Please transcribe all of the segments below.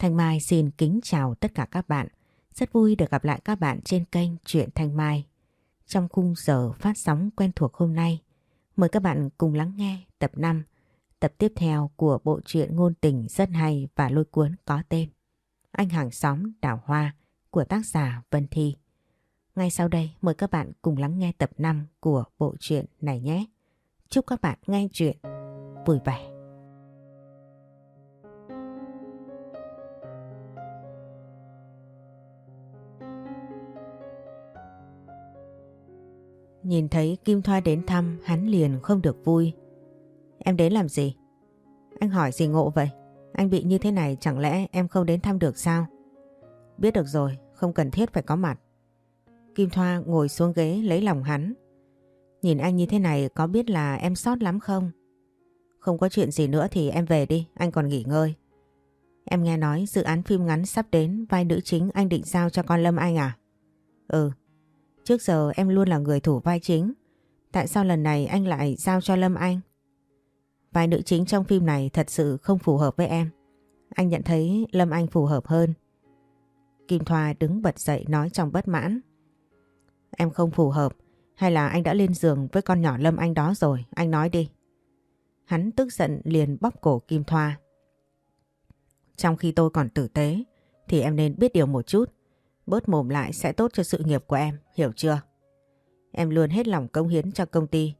Thanh Mai xin kính chào tất cả các bạn. Rất vui được gặp lại các bạn trên kênh Truyện Thanh Mai. Trong khung giờ phát sóng quen thuộc hôm nay, mời các bạn cùng lắng nghe tập 5, tập tiếp theo của bộ truyện ngôn tình rất hay và lôi cuốn có tên Anh hàng xóm đào hoa của tác giả Vân Thi. Ngay sau đây mời các bạn cùng lắng nghe tập 5 của bộ truyện này nhé. Chúc các bạn nghe chuyện vui vẻ. Nhìn thấy Kim Thoa đến thăm hắn liền không được vui. Em đến làm gì? Anh hỏi gì ngộ vậy? Anh bị như thế này chẳng lẽ em không đến thăm được sao? Biết được rồi, không cần thiết phải có mặt. Kim Thoa ngồi xuống ghế lấy lòng hắn. Nhìn anh như thế này có biết là em sót lắm không? Không có chuyện gì nữa thì em về đi, anh còn nghỉ ngơi. Em nghe nói dự án phim ngắn sắp đến vai nữ chính anh định giao cho con Lâm Anh à? Ừ, trước giờ em luôn là người thủ vai chính. Tại sao lần này anh lại giao cho Lâm Anh? Vai nữ chính trong phim này thật sự không phù hợp với em. Anh nhận thấy Lâm Anh phù hợp hơn. Kim Thoa đứng bật dậy nói trong bất mãn. Em không phù hợp hay là anh đã lên giường với con nhỏ Lâm Anh đó rồi, anh nói đi. Hắn tức giận liền bóp cổ Kim Thoa. Trong khi tôi còn tử tế thì em nên biết điều một chút. Bớt mồm lại sẽ tốt cho sự nghiệp của em, hiểu chưa? Em luôn hết lòng công hiến cho công ty.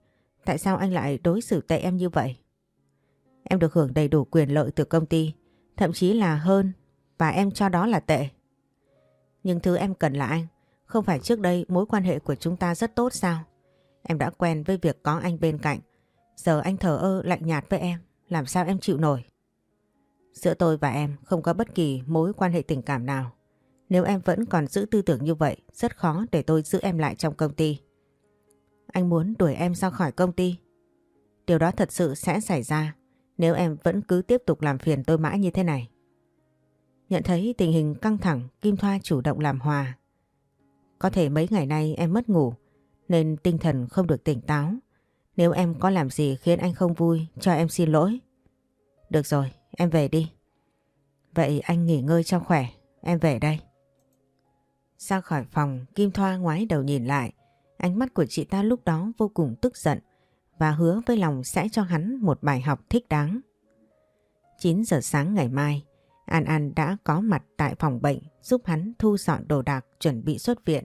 Tại sao anh lại đối xử tệ em như vậy? Em được hưởng đầy đủ quyền lợi từ công ty, thậm chí là hơn và em cho đó là tệ. Nhưng thứ em cần là anh, không phải trước đây mối quan hệ của chúng ta rất tốt sao? Em đã quen với việc có anh bên cạnh. Giờ anh thờ ơ lạnh nhạt với em. Làm sao em chịu nổi? Giữa tôi và em không có bất kỳ mối quan hệ tình cảm nào. Nếu em vẫn còn giữ tư tưởng như vậy, rất khó để tôi giữ em lại trong công ty. Anh muốn đuổi em ra khỏi công ty. Điều đó thật sự sẽ xảy ra nếu em vẫn cứ tiếp tục làm phiền tôi mãi như thế này. Nhận thấy tình hình căng thẳng, Kim Thoa chủ động làm hòa. Có thể mấy ngày nay em mất ngủ nên tinh thần không được tỉnh táo. Nếu em có làm gì khiến anh không vui cho em xin lỗi. Được rồi, em về đi. Vậy anh nghỉ ngơi cho khỏe, em về đây. Ra khỏi phòng, Kim Thoa ngoái đầu nhìn lại. Ánh mắt của chị ta lúc đó vô cùng tức giận và hứa với lòng sẽ cho hắn một bài học thích đáng. 9 giờ sáng ngày mai, An An đã có mặt tại phòng bệnh giúp hắn thu dọn đồ đạc chuẩn bị xuất viện.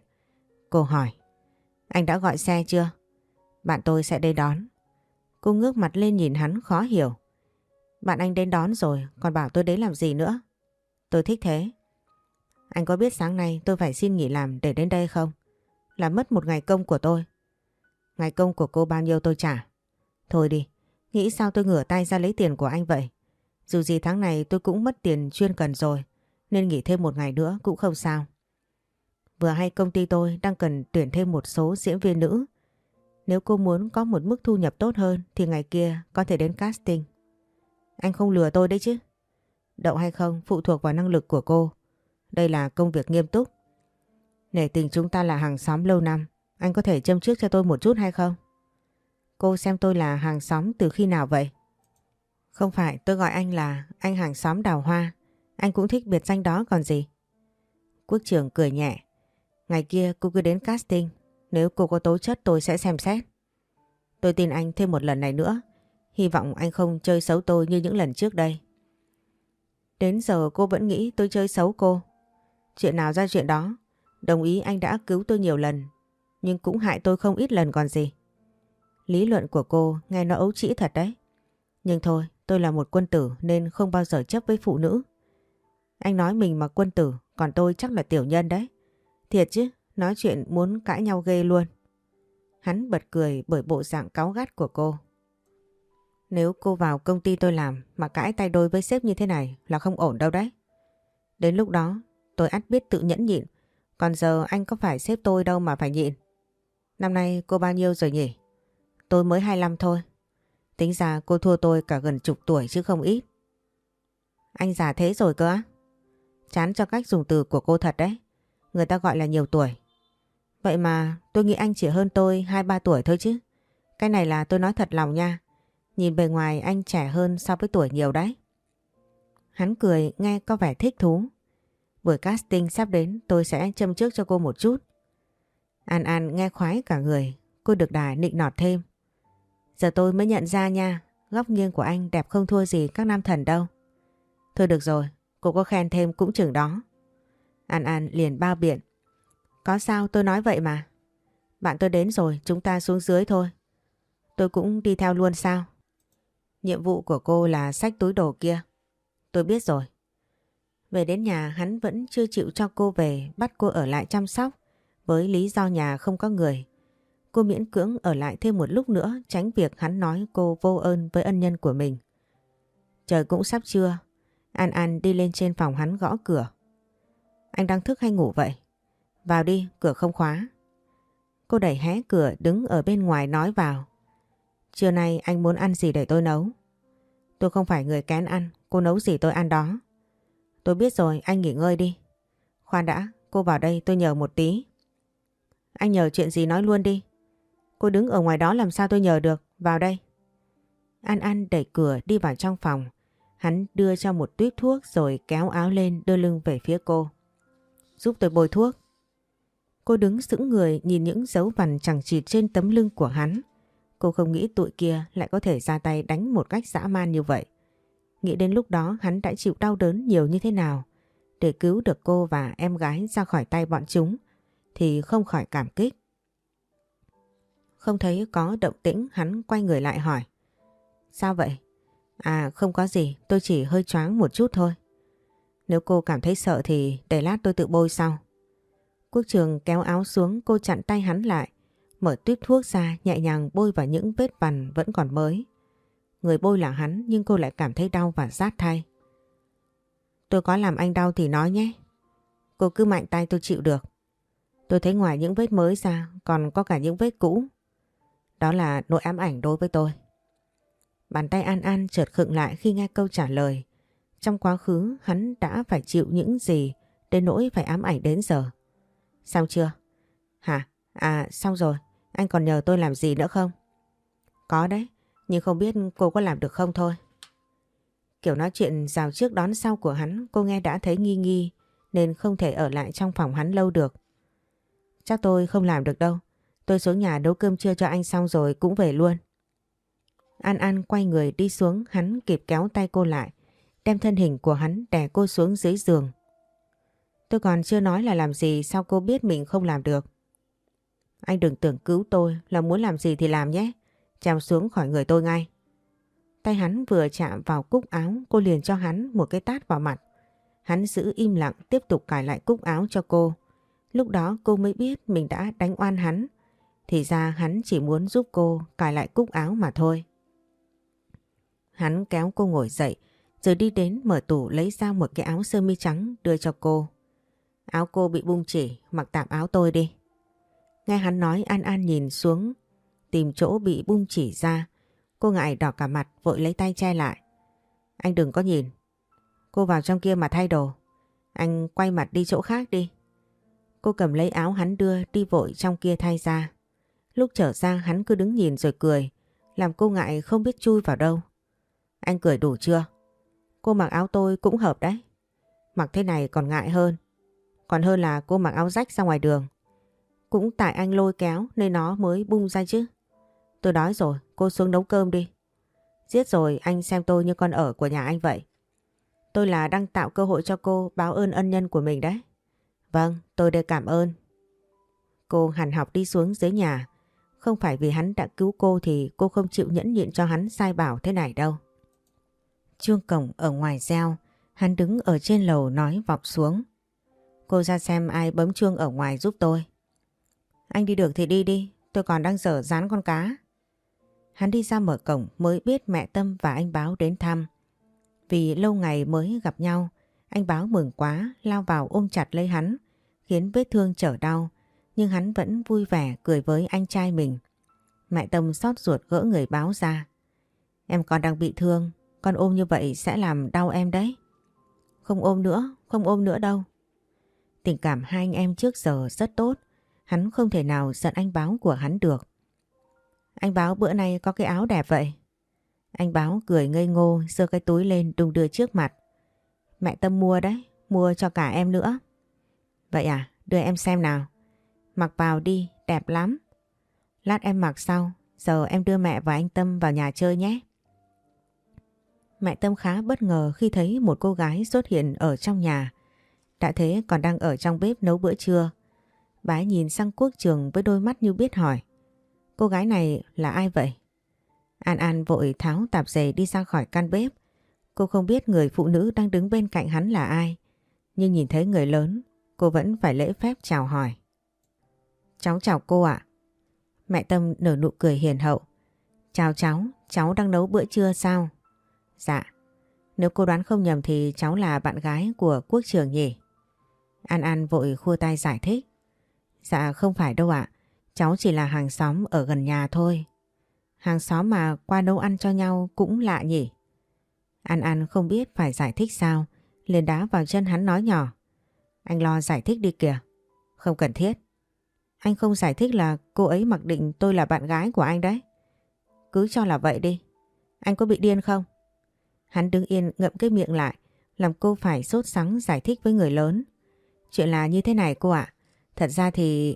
Cô hỏi, anh đã gọi xe chưa? Bạn tôi sẽ đến đón. Cô ngước mặt lên nhìn hắn khó hiểu. Bạn anh đến đón rồi, còn bảo tôi đến làm gì nữa? Tôi thích thế. Anh có biết sáng nay tôi phải xin nghỉ làm để đến đây không? Là mất một ngày công của tôi. Ngày công của cô bao nhiêu tôi trả? Thôi đi, nghĩ sao tôi ngửa tay ra lấy tiền của anh vậy? Dù gì tháng này tôi cũng mất tiền chuyên cần rồi, nên nghỉ thêm một ngày nữa cũng không sao. Vừa hay công ty tôi đang cần tuyển thêm một số diễn viên nữ. Nếu cô muốn có một mức thu nhập tốt hơn thì ngày kia có thể đến casting. Anh không lừa tôi đấy chứ. Đậu hay không phụ thuộc vào năng lực của cô. Đây là công việc nghiêm túc. Nể tình chúng ta là hàng xóm lâu năm. Anh có thể châm trước cho tôi một chút hay không? Cô xem tôi là hàng xóm từ khi nào vậy? Không phải, tôi gọi anh là anh hàng xóm đào hoa. Anh cũng thích biệt danh đó còn gì? Quốc trưởng cười nhẹ. Ngày kia cô cứ đến casting. Nếu cô có tố chất, tôi sẽ xem xét. Tôi tin anh thêm một lần này nữa. Hy vọng anh không chơi xấu tôi như những lần trước đây. Đến giờ cô vẫn nghĩ tôi chơi xấu cô. Chuyện nào ra chuyện đó. Đồng ý anh đã cứu tôi nhiều lần. Nhưng cũng hại tôi không ít lần còn gì. Lý luận của cô nghe nó ấu trĩ thật đấy. Nhưng thôi, tôi là một quân tử nên không bao giờ chấp với phụ nữ. Anh nói mình mà quân tử, còn tôi chắc là tiểu nhân đấy. Thiệt chứ, nói chuyện muốn cãi nhau ghê luôn. Hắn bật cười bởi bộ dạng cáu gắt của cô. Nếu cô vào công ty tôi làm mà cãi tay đôi với sếp như thế này là không ổn đâu đấy. Đến lúc đó tôi ắt biết tự nhẫn nhịn. Còn giờ anh có phải xếp tôi đâu mà phải nhịn. Năm nay cô bao nhiêu rồi nhỉ? Tôi mới 25 thôi. Tính ra cô thua tôi cả gần chục tuổi chứ không ít. Anh già thế rồi cơ á? Chán cho cách dùng từ của cô thật đấy. Người ta gọi là nhiều tuổi. Vậy mà tôi nghĩ anh chỉ hơn tôi 2-3 tuổi thôi chứ. Cái này là tôi nói thật lòng nha. Nhìn bề ngoài anh trẻ hơn so với tuổi nhiều đấy. Hắn cười, nghe có vẻ thích thú. Buổi casting sắp đến tôi sẽ châm trước cho cô một chút. An An nghe khoái cả người, cô được đà nịnh nọt thêm. Giờ tôi mới nhận ra nha, góc nghiêng của anh đẹp không thua gì các nam thần đâu. Thôi được rồi, cô có khen thêm cũng chừng đó. An An liền bao biện. Có sao tôi nói vậy mà. Bạn tôi đến rồi, chúng ta xuống dưới thôi. Tôi cũng đi theo luôn sao? Nhiệm vụ của cô là sách túi đồ kia. Tôi biết rồi. Về đến nhà hắn vẫn chưa chịu cho cô về bắt cô ở lại chăm sóc với lý do nhà không có người. Cô miễn cưỡng ở lại thêm một lúc nữa tránh việc hắn nói cô vô ơn với ân nhân của mình. Trời cũng sắp trưa. An An đi lên trên phòng hắn gõ cửa. Anh đang thức hay ngủ vậy? Vào đi, cửa không khóa. Cô đẩy hé cửa đứng ở bên ngoài nói vào. Trưa nay anh muốn ăn gì để tôi nấu? Tôi không phải người kén ăn, cô nấu gì tôi ăn đó. Tôi biết rồi, anh nghỉ ngơi đi. Khoan đã, cô vào đây tôi nhờ một tí. Anh nhờ chuyện gì nói luôn đi. Cô đứng ở ngoài đó làm sao tôi nhờ được, vào đây. An An đẩy cửa đi vào trong phòng. Hắn đưa cho một tuyết thuốc rồi kéo áo lên đưa lưng về phía cô. Giúp tôi bôi thuốc. Cô đứng sững người nhìn những dấu vằn chẳng chịt trên tấm lưng của hắn. Cô không nghĩ tụi kia lại có thể ra tay đánh một cách dã man như vậy. Nghĩ đến lúc đó hắn đã chịu đau đớn nhiều như thế nào để cứu được cô và em gái ra khỏi tay bọn chúng thì không khỏi cảm kích. Không thấy có động tĩnh hắn quay người lại hỏi. Sao vậy? À không có gì, tôi chỉ hơi choáng một chút thôi. Nếu cô cảm thấy sợ thì để lát tôi tự bôi sau. Quốc trường kéo áo xuống cô chặn tay hắn lại. Mở tuyết thuốc ra nhẹ nhàng bôi vào những vết vằn vẫn còn mới. Người bôi là hắn, nhưng cô lại cảm thấy đau và rát thay. Tôi có làm anh đau thì nói nhé. Cô cứ mạnh tay tôi chịu được. Tôi thấy ngoài những vết mới ra, còn có cả những vết cũ. Đó là nỗi ám ảnh đối với tôi. Bàn tay An An chợt khựng lại khi nghe câu trả lời. Trong quá khứ, hắn đã phải chịu những gì đến nỗi phải ám ảnh đến giờ. Xong chưa? Hả? À xong rồi. Anh còn nhờ tôi làm gì nữa không? Có đấy. Nhưng không biết cô có làm được không thôi. Kiểu nói chuyện rào trước đón sau của hắn, cô nghe đã thấy nghi nghi, nên không thể ở lại trong phòng hắn lâu được. Chắc tôi không làm được đâu. Tôi xuống nhà nấu cơm trưa cho anh xong rồi cũng về luôn. An An quay người đi xuống, hắn kịp kéo tay cô lại, đem thân hình của hắn đè cô xuống dưới giường. Tôi còn chưa nói là làm gì, sao cô biết mình không làm được. Anh đừng tưởng cứu tôi, là muốn làm gì thì làm nhé. Trèo xuống khỏi người tôi ngay. Tay hắn vừa chạm vào cúc áo cô liền cho hắn một cái tát vào mặt. Hắn giữ im lặng tiếp tục cài lại cúc áo cho cô. Lúc đó cô mới biết mình đã đánh oan hắn. Thì ra hắn chỉ muốn giúp cô cài lại cúc áo mà thôi. Hắn kéo cô ngồi dậy rồi đi đến mở tủ lấy ra một cái áo sơ mi trắng đưa cho cô. Áo cô bị bung chỉ, mặc tạm áo tôi đi. Nghe hắn nói An An nhìn xuống, tìm chỗ bị bung chỉ ra. Cô ngại đỏ cả mặt, vội lấy tay che lại. Anh đừng có nhìn. Cô vào trong kia mà thay đồ. Anh quay mặt đi chỗ khác đi. Cô cầm lấy áo hắn đưa đi vội trong kia thay ra. Lúc trở ra, hắn cứ đứng nhìn rồi cười. Làm cô ngại không biết chui vào đâu. Anh cười đủ chưa? Cô mặc áo tôi cũng hợp đấy. Mặc thế này còn ngại hơn. Còn hơn là cô mặc áo rách ra ngoài đường. Cũng tại anh lôi kéo nên nó mới bung ra chứ. Tôi đói rồi, cô xuống nấu cơm đi. Giết rồi anh xem tôi như con ở của nhà anh vậy. Tôi là đang tạo cơ hội cho cô báo ơn ân nhân của mình đấy. Vâng, tôi đây cảm ơn. Cô hẳn học đi xuống dưới nhà. Không phải vì hắn đã cứu cô thì cô không chịu nhẫn nhịn cho hắn sai bảo thế này đâu. Chuông cổng ở ngoài reo, hắn đứng ở trên lầu nói vọng xuống. Cô ra xem ai bấm chuông ở ngoài giúp tôi. Anh đi được thì đi đi, tôi còn đang dở dán con cá. Hắn đi ra mở cổng mới biết mẹ Tâm và anh Báo đến thăm. Vì lâu ngày mới gặp nhau, anh Báo mừng quá, lao vào ôm chặt lấy hắn, khiến vết thương trở đau, nhưng hắn vẫn vui vẻ cười với anh trai mình. Mẹ Tâm xót ruột gỡ người Báo ra. Em còn đang bị thương, con ôm như vậy sẽ làm đau em đấy. Không ôm nữa, không ôm nữa đâu. Tình cảm hai anh em trước giờ rất tốt. Hắn không thể nào giận anh báo của hắn được. Anh báo bữa nay có cái áo đẹp vậy. Anh báo cười ngây ngô giơ cái túi lên đung đưa trước mặt. Mẹ Tâm mua đấy, mua cho cả em nữa. Vậy à, đưa em xem nào. Mặc vào đi, đẹp lắm. Lát em mặc sau, giờ em đưa mẹ và anh Tâm vào nhà chơi nhé. Mẹ Tâm khá bất ngờ khi thấy một cô gái xuất hiện ở trong nhà. Đã thế còn đang ở trong bếp nấu bữa trưa. Bà nhìn sang quốc trường với đôi mắt như biết hỏi. Cô gái này là ai vậy? An An vội tháo tạp dề đi ra khỏi căn bếp. Cô không biết người phụ nữ đang đứng bên cạnh hắn là ai. Nhưng nhìn thấy người lớn, cô vẫn phải lễ phép chào hỏi. Cháu chào cô ạ. Mẹ Tâm nở nụ cười hiền hậu. Chào cháu, cháu đang nấu bữa trưa sao? Dạ. Nếu cô đoán không nhầm thì cháu là bạn gái của quốc trường nhỉ? An An vội khua tay giải thích. Dạ không phải đâu ạ. Cháu chỉ là hàng xóm ở gần nhà thôi. Hàng xóm mà qua nấu ăn cho nhau cũng lạ nhỉ. An An không biết phải giải thích sao. liền đá vào chân hắn nói nhỏ. Anh lo giải thích đi kìa. Không cần thiết. Anh không giải thích là cô ấy mặc định tôi là bạn gái của anh đấy. Cứ cho là vậy đi. Anh có bị điên không? Hắn đứng yên ngậm cái miệng lại, làm cô phải sốt sắng giải thích với người lớn. Chuyện là như thế này cô ạ. Thật ra thì...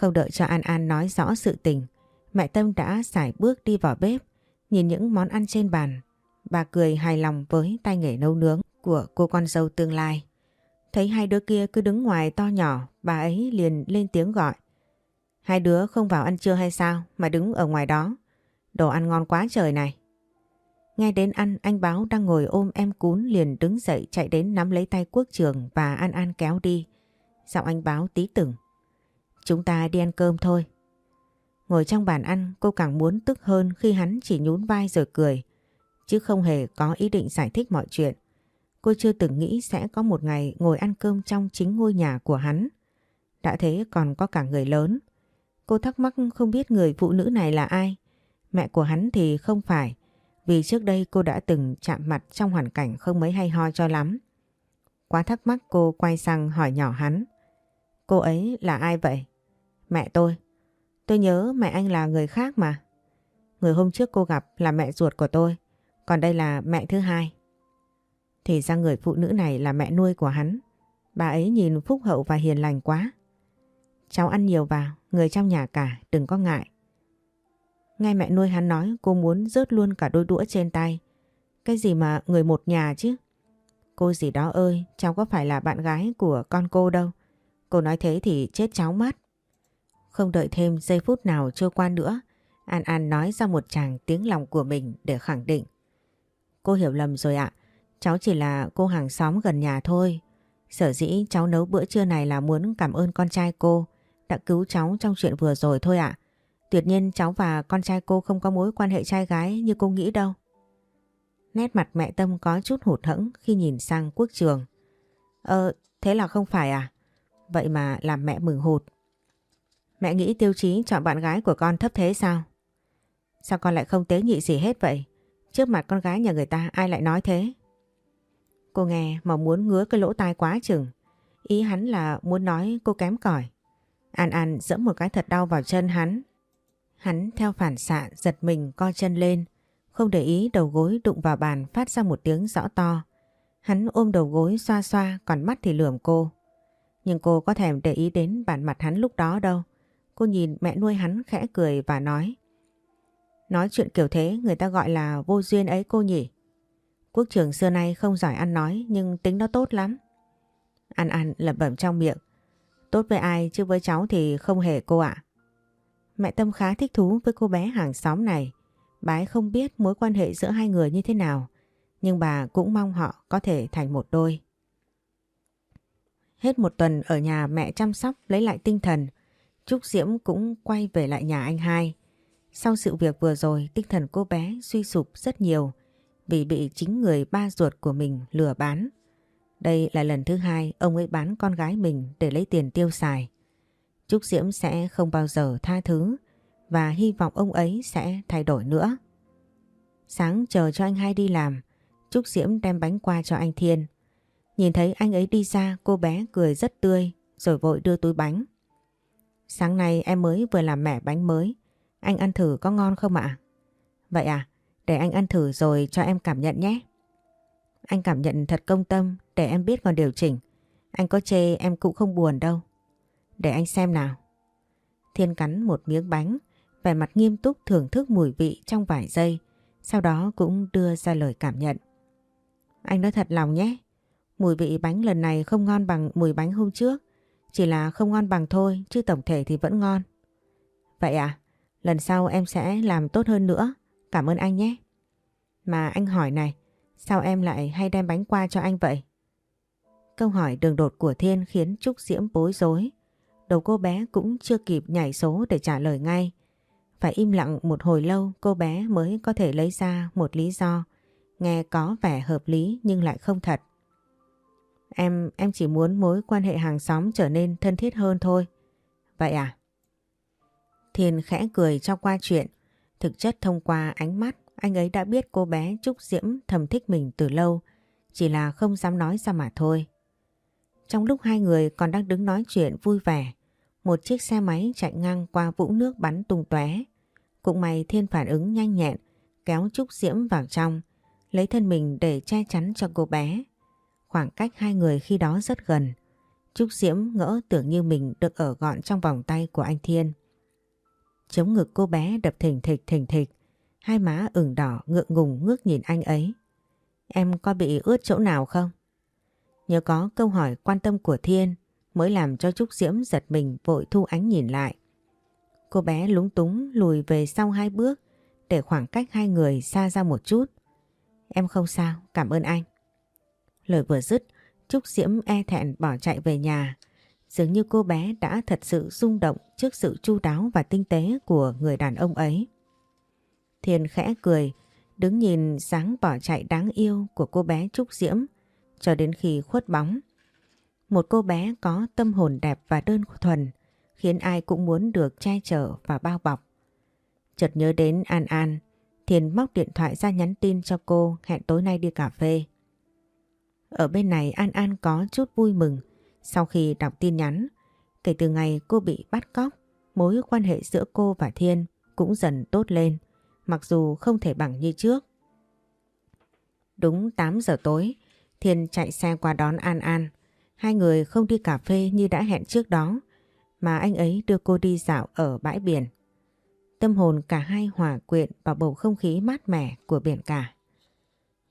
Không đợi cho An An nói rõ sự tình, mẹ Tâm đã xài bước đi vào bếp, nhìn những món ăn trên bàn. Bà cười hài lòng với tay nghề nấu nướng của cô con dâu tương lai. Thấy hai đứa kia cứ đứng ngoài to nhỏ, bà ấy liền lên tiếng gọi. Hai đứa không vào ăn trưa hay sao mà đứng ở ngoài đó. Đồ ăn ngon quá trời này. Nghe đến ăn anh báo đang ngồi ôm em cún liền đứng dậy chạy đến nắm lấy tay quốc trường và An An kéo đi. Giọng anh báo tí từng. Chúng ta đi ăn cơm thôi. Ngồi trong bàn ăn, cô càng muốn tức hơn khi hắn chỉ nhún vai rồi cười. Chứ không hề có ý định giải thích mọi chuyện. Cô chưa từng nghĩ sẽ có một ngày ngồi ăn cơm trong chính ngôi nhà của hắn. Đã thế còn có cả người lớn. Cô thắc mắc không biết người phụ nữ này là ai. Mẹ của hắn thì không phải. Vì trước đây cô đã từng chạm mặt trong hoàn cảnh không mấy hay ho cho lắm. Quá thắc mắc, cô quay sang hỏi nhỏ hắn. Cô ấy là ai vậy? Mẹ tôi. Tôi nhớ mẹ anh là người khác mà. Người hôm trước cô gặp là mẹ ruột của tôi. Còn đây là mẹ thứ hai. Thì ra người phụ nữ này là mẹ nuôi của hắn. Bà ấy nhìn phúc hậu và hiền lành quá. Cháu ăn nhiều vào, người trong nhà cả, đừng có ngại. ngay mẹ nuôi hắn nói cô muốn rớt luôn cả đôi đũa trên tay. Cái gì mà người một nhà chứ? Cô gì đó ơi, cháu có phải là bạn gái của con cô đâu. Cô nói thế thì chết cháu mất. Không đợi thêm giây phút nào trôi qua nữa, An An nói ra một chàng tiếng lòng của mình để khẳng định. Cô hiểu lầm rồi ạ, cháu chỉ là cô hàng xóm gần nhà thôi. Sở dĩ cháu nấu bữa trưa này là muốn cảm ơn con trai cô đã cứu cháu trong chuyện vừa rồi thôi ạ. Tuyệt nhiên cháu và con trai cô không có mối quan hệ trai gái như cô nghĩ đâu. Nét mặt mẹ Tâm có chút hụt hẫng khi nhìn sang quốc trường. Ờ, thế là không phải à? Vậy mà làm mẹ mừng hụt. Mẹ nghĩ tiêu chí chọn bạn gái của con thấp thế sao? Sao con lại không tế nhị gì hết vậy? Trước mặt con gái nhà người ta ai lại nói thế? Cô nghe mà muốn ngứa cái lỗ tai quá chừng. Ý hắn là muốn nói cô kém cỏi. An An dẫm một cái thật đau vào chân hắn. Hắn theo phản xạ giật mình co chân lên, không để ý đầu gối đụng vào bàn phát ra một tiếng rõ to. Hắn ôm đầu gối xoa xoa còn mắt thì lườm cô. Nhưng cô có thèm để ý đến bản mặt hắn lúc đó đâu. Cô nhìn mẹ nuôi hắn khẽ cười và nói. Nói chuyện kiểu thế, người ta gọi là vô duyên ấy cô nhỉ. Quốc trưởng xưa nay không giỏi ăn nói, nhưng tính nó tốt lắm. Ăn ăn lẩm bẩm trong miệng. Tốt với ai chứ với cháu thì không hề cô ạ. Mẹ Tâm khá thích thú với cô bé hàng xóm này. Bà ấy không biết mối quan hệ giữa hai người như thế nào. Nhưng bà cũng mong họ có thể thành một đôi. Hết một tuần ở nhà mẹ chăm sóc lấy lại tinh thần. Trúc Diễm cũng quay về lại nhà anh hai. Sau sự việc vừa rồi tinh thần cô bé suy sụp rất nhiều vì bị chính người ba ruột của mình lừa bán. Đây là lần thứ hai ông ấy bán con gái mình để lấy tiền tiêu xài. Trúc Diễm sẽ không bao giờ tha thứ và hy vọng ông ấy sẽ thay đổi nữa. Sáng chờ cho anh hai đi làm, Trúc Diễm đem bánh qua cho anh Thiên. Nhìn thấy anh ấy đi ra cô bé cười rất tươi rồi vội đưa túi bánh. Sáng nay em mới vừa làm mẻ bánh mới. Anh ăn thử có ngon không ạ? Vậy à? Để anh ăn thử rồi cho em cảm nhận nhé. anh cảm nhận thật công tâm để em biết còn điều chỉnh. Anh có chê em cũng không buồn đâu. Để anh xem nào. Thiên cắn một miếng bánh, vẻ mặt nghiêm túc thưởng thức mùi vị trong vài giây, sau đó cũng đưa ra lời cảm nhận. Anh nói thật lòng nhé, mùi vị bánh lần này không ngon bằng mùi bánh hôm trước, chỉ là không ngon bằng thôi chứ tổng thể thì vẫn ngon. Vậy à, lần sau em sẽ làm tốt hơn nữa, cảm ơn anh nhé. Mà anh hỏi này, sao em lại hay đem bánh qua cho anh vậy? Câu hỏi đường đột của Thiên khiến Trúc Diễm bối rối. Đầu cô bé cũng chưa kịp nhảy số để trả lời ngay. Phải im lặng một hồi lâu cô bé mới có thể lấy ra một lý do. Nghe có vẻ hợp lý nhưng lại không thật. Em, em chỉ muốn mối quan hệ hàng xóm trở nên thân thiết hơn thôi. Vậy à? Thiên khẽ cười cho qua chuyện. Thực chất thông qua ánh mắt, anh ấy đã biết cô bé Trúc Diễm thầm thích mình từ lâu. Chỉ là không dám nói ra mà thôi. Trong lúc hai người còn đang đứng nói chuyện vui vẻ, một chiếc xe máy chạy ngang qua vũng nước bắn tung tóe. Cũng may Thiên phản ứng nhanh nhẹn, kéo Trúc Diễm vào trong, lấy thân mình để che chắn cho cô bé. Khoảng cách hai người khi đó rất gần. Trúc Diễm ngỡ tưởng như mình được ở gọn trong vòng tay của anh Thiên. Chống ngực cô bé đập thình thịch thình thịch, hai má ửng đỏ ngượng ngùng ngước nhìn anh ấy. Em có bị ướt chỗ nào không? nhớ có câu hỏi quan tâm của Thiên mới làm cho Trúc Diễm giật mình vội thu ánh nhìn lại. Cô bé lúng túng lùi về sau hai bước để khoảng cách hai người xa ra một chút. Em không sao, cảm ơn anh. Lời vừa dứt, Trúc Diễm e thẹn bỏ chạy về nhà. Dường như cô bé đã thật sự rung động trước sự chu đáo và tinh tế của người đàn ông ấy. Thiên khẽ cười, đứng nhìn dáng bỏ chạy đáng yêu của cô bé Trúc Diễm cho đến khi khuất bóng. Một cô bé có tâm hồn đẹp và đơn thuần khiến ai cũng muốn được che chở và bao bọc. Chợt nhớ đến An An, Thiên móc điện thoại ra nhắn tin cho cô hẹn tối nay đi cà phê. Ở bên này An An có chút vui mừng sau khi đọc tin nhắn. Kể từ ngày cô bị bắt cóc, mối quan hệ giữa cô và Thiên cũng dần tốt lên, mặc dù không thể bằng như trước. Đúng 8 giờ tối, Thiên chạy xe qua đón An An. Hai người không đi cà phê như đã hẹn trước đó, mà anh ấy đưa cô đi dạo ở bãi biển. Tâm hồn cả hai hòa quyện vào bầu không khí mát mẻ của biển cả.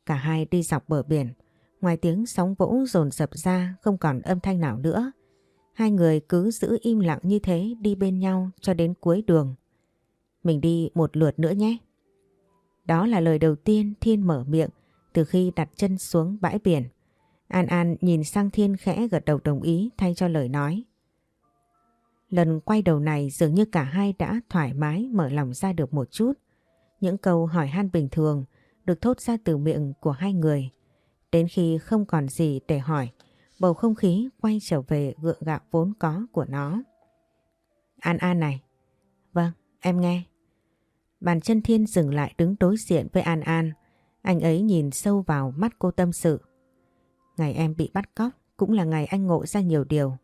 Cả hai đi dọc bờ biển, ngoài tiếng sóng vỗ dồn dập ra, không còn âm thanh nào nữa. Hai người cứ giữ im lặng như thế, đi bên nhau cho đến cuối đường. Mình đi một lượt nữa nhé. Đó là lời đầu tiên Thiên mở miệng từ khi đặt chân xuống bãi biển. An An nhìn sang Thiên khẽ gật đầu đồng ý, thay cho lời nói. Lần quay đầu này dường như cả hai đã thoải mái mở lòng ra được một chút. Những câu hỏi han bình thường được thốt ra từ miệng của hai người. Đến khi không còn gì để hỏi, bầu không khí quay trở về gượng gạo vốn có của nó. An An này. Vâng, em nghe. Bàn chân thiên dừng lại đứng đối diện với An An. Anh ấy nhìn sâu vào mắt cô tâm sự. Ngày em bị bắt cóc cũng là ngày anh ngộ ra nhiều điều.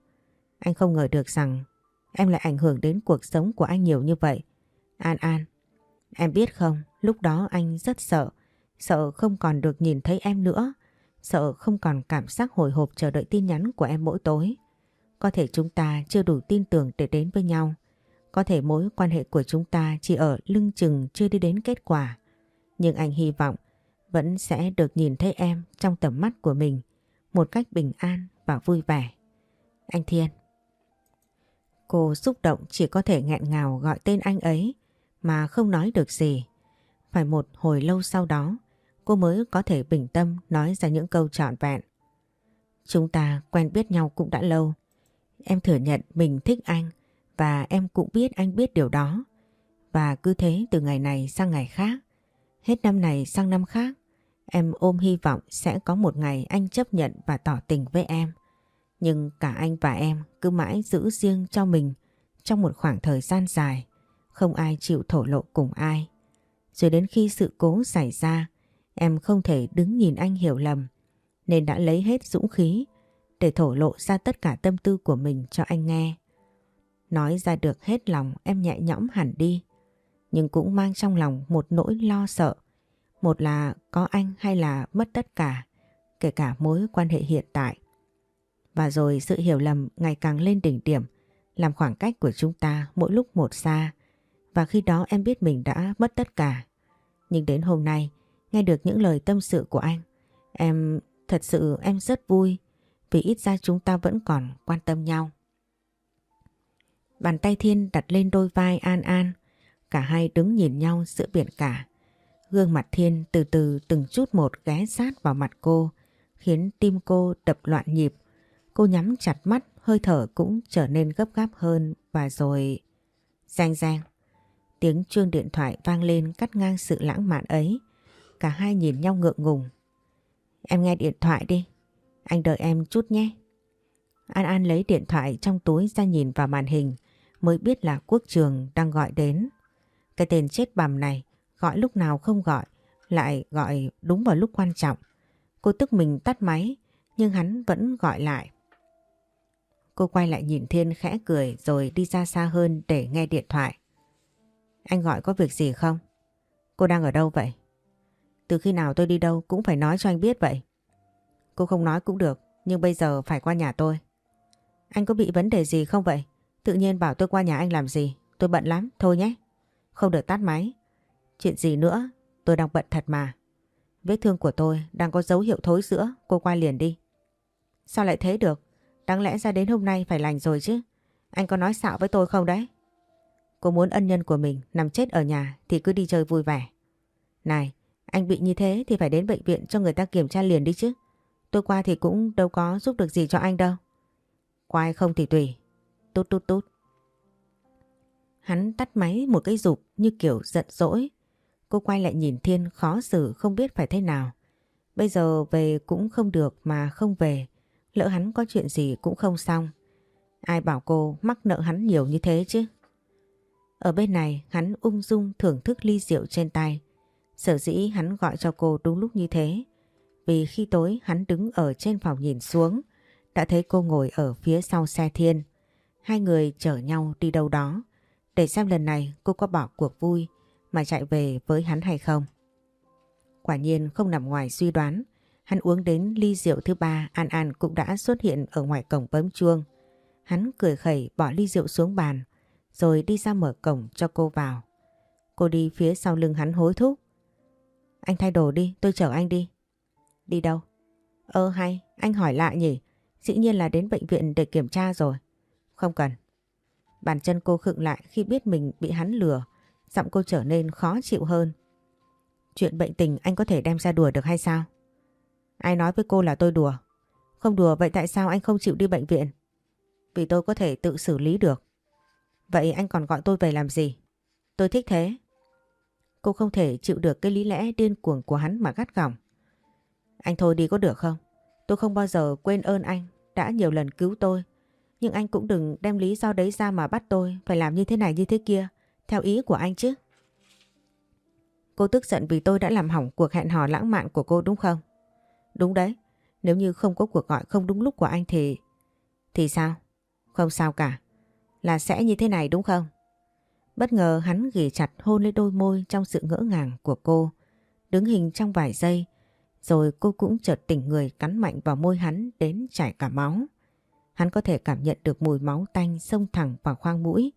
Anh không ngờ được rằng em lại ảnh hưởng đến cuộc sống của anh nhiều như vậy. An An, em biết không, lúc đó anh rất sợ. Sợ không còn được nhìn thấy em nữa. Sợ không còn cảm giác hồi hộp chờ đợi tin nhắn của em mỗi tối. Có thể chúng ta chưa đủ tin tưởng để đến với nhau. Có thể mối quan hệ của chúng ta chỉ ở lưng chừng chưa đi đến kết quả. Nhưng anh hy vọng vẫn sẽ được nhìn thấy em trong tầm mắt của mình một cách bình an và vui vẻ. Anh Thiên. Cô xúc động chỉ có thể nghẹn ngào gọi tên anh ấy mà không nói được gì. Phải một hồi lâu sau đó cô mới có thể bình tâm nói ra những câu trọn vẹn. Chúng ta quen biết nhau cũng đã lâu. Em thừa nhận mình thích anh và em cũng biết anh biết điều đó. Và cứ thế từ ngày này sang ngày khác, hết năm này sang năm khác, Em ôm hy vọng sẽ có một ngày anh chấp nhận và tỏ tình với em. Nhưng cả anh và em cứ mãi giữ riêng cho mình trong một khoảng thời gian dài, không ai chịu thổ lộ cùng ai. Rồi đến khi sự cố xảy ra, em không thể đứng nhìn anh hiểu lầm, nên đã lấy hết dũng khí để thổ lộ ra tất cả tâm tư của mình cho anh nghe. Nói ra được hết lòng em nhẹ nhõm hẳn đi, nhưng cũng mang trong lòng một nỗi lo sợ một là có anh hay là mất tất cả kể cả mối quan hệ hiện tại. Và rồi sự hiểu lầm ngày càng lên đỉnh điểm, làm khoảng cách của chúng ta mỗi lúc một xa. Và khi đó em biết mình đã mất tất cả. Nhưng đến hôm nay, nghe được những lời tâm sự của anh, em thật sự em rất vui vì ít ra chúng ta vẫn còn quan tâm nhau. Bàn tay Thiên đặt lên đôi vai An An, cả hai đứng nhìn nhau giữa biển cả. Gương mặt Thiên từ từ từng chút một ghé sát vào mặt cô, khiến tim cô đập loạn nhịp. Cô nhắm chặt mắt, hơi thở cũng trở nên gấp gáp hơn và rồi... Giang giang. Tiếng chuông điện thoại vang lên cắt ngang sự lãng mạn ấy. Cả hai nhìn nhau ngượng ngùng. Em nghe điện thoại đi. Anh đợi em chút nhé. An An lấy điện thoại trong túi ra nhìn vào màn hình mới biết là quốc trường đang gọi đến. Cái tên chết bầm này gọi lúc nào không gọi, lại gọi đúng vào lúc quan trọng. Cô tức mình tắt máy, nhưng hắn vẫn gọi lại. Cô quay lại nhìn Thiên khẽ cười rồi đi ra xa hơn để nghe điện thoại. Anh gọi có việc gì không? Cô đang ở đâu vậy? Từ khi nào tôi đi đâu cũng phải nói cho anh biết vậy. Cô không nói cũng được, nhưng bây giờ phải qua nhà tôi. Anh có bị vấn đề gì không vậy? Tự nhiên bảo tôi qua nhà anh làm gì? Tôi bận lắm, thôi nhé. Không được tắt máy. Chuyện gì nữa? Tôi đang bận thật mà. Vết thương của tôi đang có dấu hiệu thối giữa, cô qua liền đi. Sao lại thế được? Đáng lẽ ra đến hôm nay phải lành rồi chứ. Anh có nói xạo với tôi không đấy? Cô muốn ân nhân của mình nằm chết ở nhà thì cứ đi chơi vui vẻ. Này, anh bị như thế thì phải đến bệnh viện cho người ta kiểm tra liền đi chứ. Tôi qua thì cũng đâu có giúp được gì cho anh đâu. Qua không thì tùy. Tút tút tút. Hắn tắt máy một cái rụp như kiểu giận dỗi. Cô quay lại nhìn Thiên khó xử, không biết phải thế nào. Bây giờ về cũng không được mà không về. Lỡ hắn có chuyện gì cũng không xong. Ai bảo cô mắc nợ hắn nhiều như thế chứ? Ở bên này, hắn ung dung thưởng thức ly rượu trên tay. Sở dĩ hắn gọi cho cô đúng lúc như thế. Vì khi tối hắn đứng ở trên phòng nhìn xuống, đã thấy cô ngồi ở phía sau xe thiên. Hai người chở nhau đi đâu đó, để xem lần này cô có bỏ cuộc vui mà chạy về với hắn hay không. Quả nhiên không nằm ngoài suy đoán, hắn uống đến ly rượu thứ ba An An cũng đã xuất hiện ở ngoài cổng bấm chuông. Hắn cười khẩy bỏ ly rượu xuống bàn, rồi đi ra mở cổng cho cô vào. Cô đi phía sau lưng hắn hối thúc. Anh thay đồ đi, tôi chở anh đi. Đi đâu? Ơ hay, anh hỏi lại nhỉ? Dĩ nhiên là đến bệnh viện để kiểm tra rồi. Không cần. Bàn chân cô khựng lại khi biết mình bị hắn lừa, giọng cô trở nên khó chịu hơn. Chuyện bệnh tình anh có thể đem ra đùa được hay sao? Ai nói với cô là tôi đùa? Không đùa vậy tại sao anh không chịu đi bệnh viện? Vì tôi có thể tự xử lý được. Vậy anh còn gọi tôi về làm gì? Tôi thích thế. Cô không thể chịu được cái lý lẽ điên cuồng của hắn mà gắt gỏng. Anh thôi đi có được không? Tôi không bao giờ quên ơn anh đã nhiều lần cứu tôi. Nhưng anh cũng đừng đem lý do đấy ra mà bắt tôi phải làm như thế này như thế kia, theo ý của anh chứ. Cô tức giận vì tôi đã làm hỏng cuộc hẹn hò lãng mạn của cô đúng không? Đúng đấy, nếu như không có cuộc gọi không đúng lúc của anh thì... Thì sao? Không sao cả. Là sẽ như thế này đúng không? Bất ngờ hắn ghì chặt hôn lên đôi môi trong sự ngỡ ngàng của cô. Đứng hình trong vài giây, rồi cô cũng chợt tỉnh người cắn mạnh vào môi hắn đến chảy cả máu. Hắn có thể cảm nhận được mùi máu tanh xông thẳng vào khoang mũi.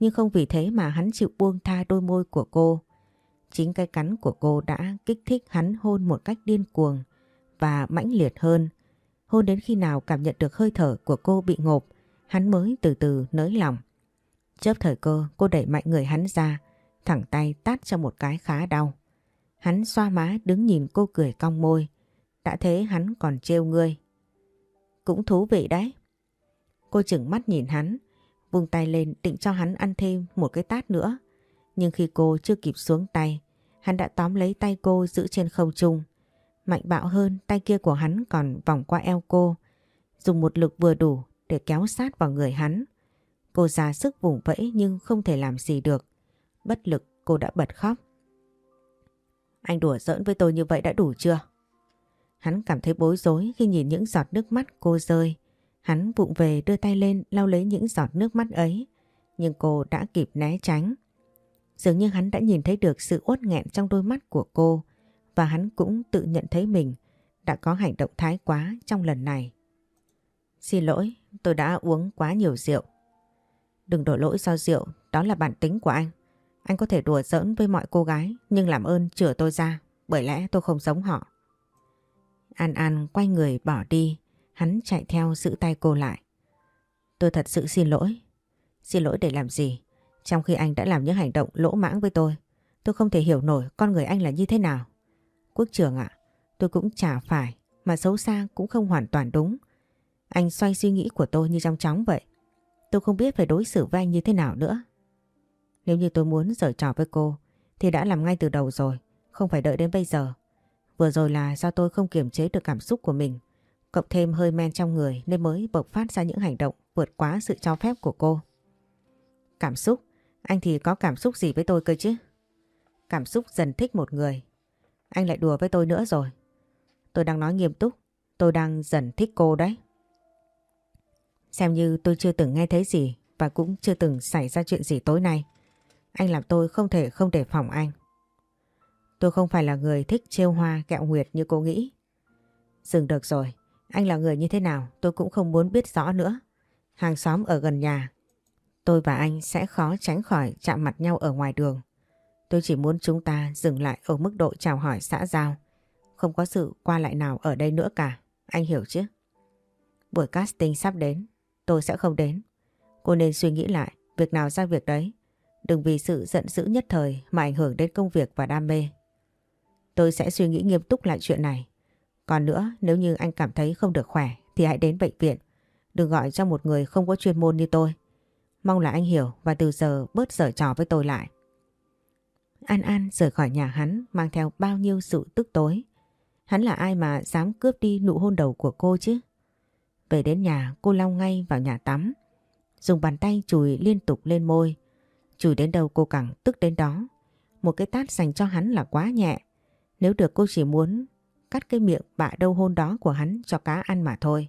Nhưng không vì thế mà hắn chịu buông tha đôi môi của cô. Chính cái cắn của cô đã kích thích hắn hôn một cách điên cuồng và mãnh liệt hơn. Hôn đến khi nào cảm nhận được hơi thở của cô bị ngộp, hắn mới từ từ nới lòng. Chớp thời cơ, cô đẩy mạnh người hắn ra, thẳng tay tát cho một cái khá đau. Hắn xoa má đứng nhìn cô cười cong môi. Đã thế hắn còn trêu ngươi. Cũng thú vị đấy. Cô chừng mắt nhìn hắn, vung tay lên định cho hắn ăn thêm một cái tát nữa. Nhưng khi cô chưa kịp xuống tay, hắn đã tóm lấy tay cô giữ trên không trung. Mạnh bạo hơn tay kia của hắn còn vòng qua eo cô, dùng một lực vừa đủ để kéo sát vào người hắn. Cô ra sức vùng vẫy nhưng không thể làm gì được. Bất lực cô đã bật khóc. Anh đùa giỡn với tôi như vậy đã đủ chưa? Hắn cảm thấy bối rối khi nhìn những giọt nước mắt cô rơi. Hắn vụng về đưa tay lên lau lấy những giọt nước mắt ấy. Nhưng cô đã kịp né tránh. Dường như hắn đã nhìn thấy được sự uất nghẹn trong đôi mắt của cô và hắn cũng tự nhận thấy mình đã có hành động thái quá trong lần này. Xin lỗi, tôi đã uống quá nhiều rượu. Đừng đổ lỗi do rượu, đó là bản tính của anh. Anh có thể đùa giỡn với mọi cô gái, nhưng làm ơn chữa tôi ra, bởi lẽ tôi không giống họ. An An quay người bỏ đi, hắn chạy theo giữ tay cô lại. Tôi thật sự xin lỗi. Xin lỗi để làm gì? Trong khi anh đã làm những hành động lỗ mãng với tôi, tôi không thể hiểu nổi con người anh là như thế nào. Quốc trưởng ạ, tôi cũng chả phải, mà xấu xa cũng không hoàn toàn đúng. Anh xoay suy nghĩ của tôi như trong chóng vậy. Tôi không biết phải đối xử với anh như thế nào nữa. Nếu như tôi muốn giở trò với cô, thì đã làm ngay từ đầu rồi, không phải đợi đến bây giờ. Vừa rồi là do tôi không kiềm chế được cảm xúc của mình, cộng thêm hơi men trong người nên mới bộc phát ra những hành động vượt quá sự cho phép của cô. Cảm xúc? Anh thì có cảm xúc gì với tôi cơ chứ? Cảm xúc dần thích một người. Anh lại đùa với tôi nữa rồi. Tôi đang nói nghiêm túc. Tôi đang dần thích cô đấy. Xem như tôi chưa từng nghe thấy gì và cũng chưa từng xảy ra chuyện gì tối nay. Anh làm tôi không thể không đề phòng anh. Tôi không phải là người thích trêu hoa, kẹo nguyệt như cô nghĩ. Dừng được rồi. Anh là người như thế nào tôi cũng không muốn biết rõ nữa. Hàng xóm ở gần nhà. Tôi và anh sẽ khó tránh khỏi chạm mặt nhau ở ngoài đường. Tôi chỉ muốn chúng ta dừng lại ở mức độ chào hỏi xã giao. Không có sự qua lại nào ở đây nữa cả. Anh hiểu chứ? Buổi casting sắp đến. Tôi sẽ không đến. Cô nên suy nghĩ lại. Việc nào ra việc đấy. Đừng vì sự giận dữ nhất thời mà ảnh hưởng đến công việc và đam mê. Tôi sẽ suy nghĩ nghiêm túc lại chuyện này. Còn nữa, nếu như anh cảm thấy không được khỏe thì hãy đến bệnh viện. Đừng gọi cho một người không có chuyên môn như tôi. Mong là anh hiểu và từ giờ bớt giở trò với tôi lại. An An rời khỏi nhà hắn mang theo bao nhiêu sự tức tối. Hắn là ai mà dám cướp đi nụ hôn đầu của cô chứ? Về đến nhà, cô lau ngay vào nhà tắm. Dùng bàn tay chùi liên tục lên môi. Chùi đến đâu cô càng tức đến đó. Một cái tát dành cho hắn là quá nhẹ. Nếu được cô chỉ muốn cắt cái miệng bạ đâu hôn đó của hắn cho cá ăn mà thôi.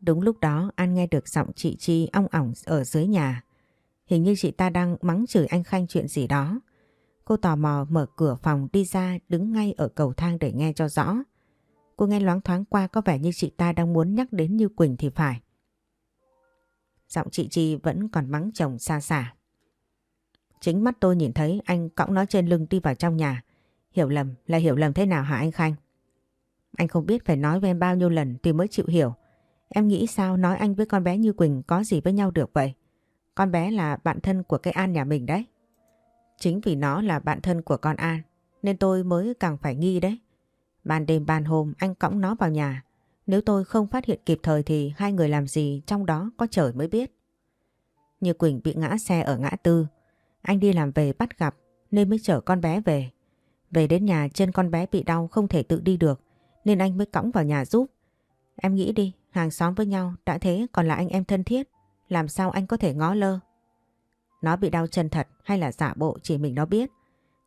Đúng lúc đó, An nghe được giọng chị Chi ong ỏng ở dưới nhà. Hình như chị ta đang mắng chửi anh Khanh chuyện gì đó. Cô tò mò mở cửa phòng đi ra, đứng ngay ở cầu thang để nghe cho rõ. Cô nghe loáng thoáng qua có vẻ như chị ta đang muốn nhắc đến Như Quỳnh thì phải. Giọng chị Chi vẫn còn mắng chồng xa xả. Chính mắt tôi nhìn thấy anh cõng nó trên lưng đi vào trong nhà. Hiểu lầm, là hiểu lầm thế nào hả anh Khanh? Anh không biết phải nói với em bao nhiêu lần thì mới chịu hiểu. Em nghĩ sao nói anh với con bé Như Quỳnh có gì với nhau được vậy? Con bé là bạn thân của cái An nhà mình đấy. Chính vì nó là bạn thân của con An, nên tôi mới càng phải nghi đấy. Ban đêm ban hôm anh cõng nó vào nhà. Nếu tôi không phát hiện kịp thời thì hai người làm gì trong đó có trời mới biết. Như Quỳnh bị ngã xe ở ngã tư. Anh đi làm về bắt gặp nên mới chở con bé về. Về đến nhà chân con bé bị đau không thể tự đi được nên anh mới cõng vào nhà giúp. Em nghĩ đi, hàng xóm với nhau đã thế còn là anh em thân thiết. Làm sao anh có thể ngó lơ? Nó bị đau chân thật hay là giả bộ chỉ mình nó biết.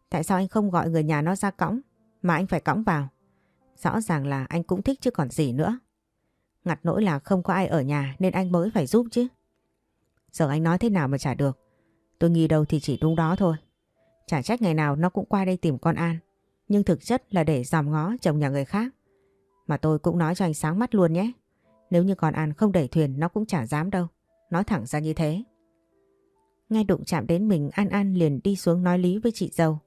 Tại sao anh không gọi người nhà nó ra cõng mà anh phải cõng vào? Rõ ràng là anh cũng thích chứ còn gì nữa. Ngặt nỗi là không có ai ở nhà nên anh mới phải giúp chứ. Giờ anh nói thế nào mà trả được. Tôi nghi đâu thì chỉ đúng đó thôi. Chả trách ngày nào nó cũng qua đây tìm con An. Nhưng thực chất là để dòm ngó chồng nhà người khác. Mà tôi cũng nói cho anh sáng mắt luôn nhé. Nếu như con An không đẩy thuyền nó cũng chả dám đâu. Nói thẳng ra như thế. Ngay đụng chạm đến mình An An liền đi xuống nói lý với chị dâu.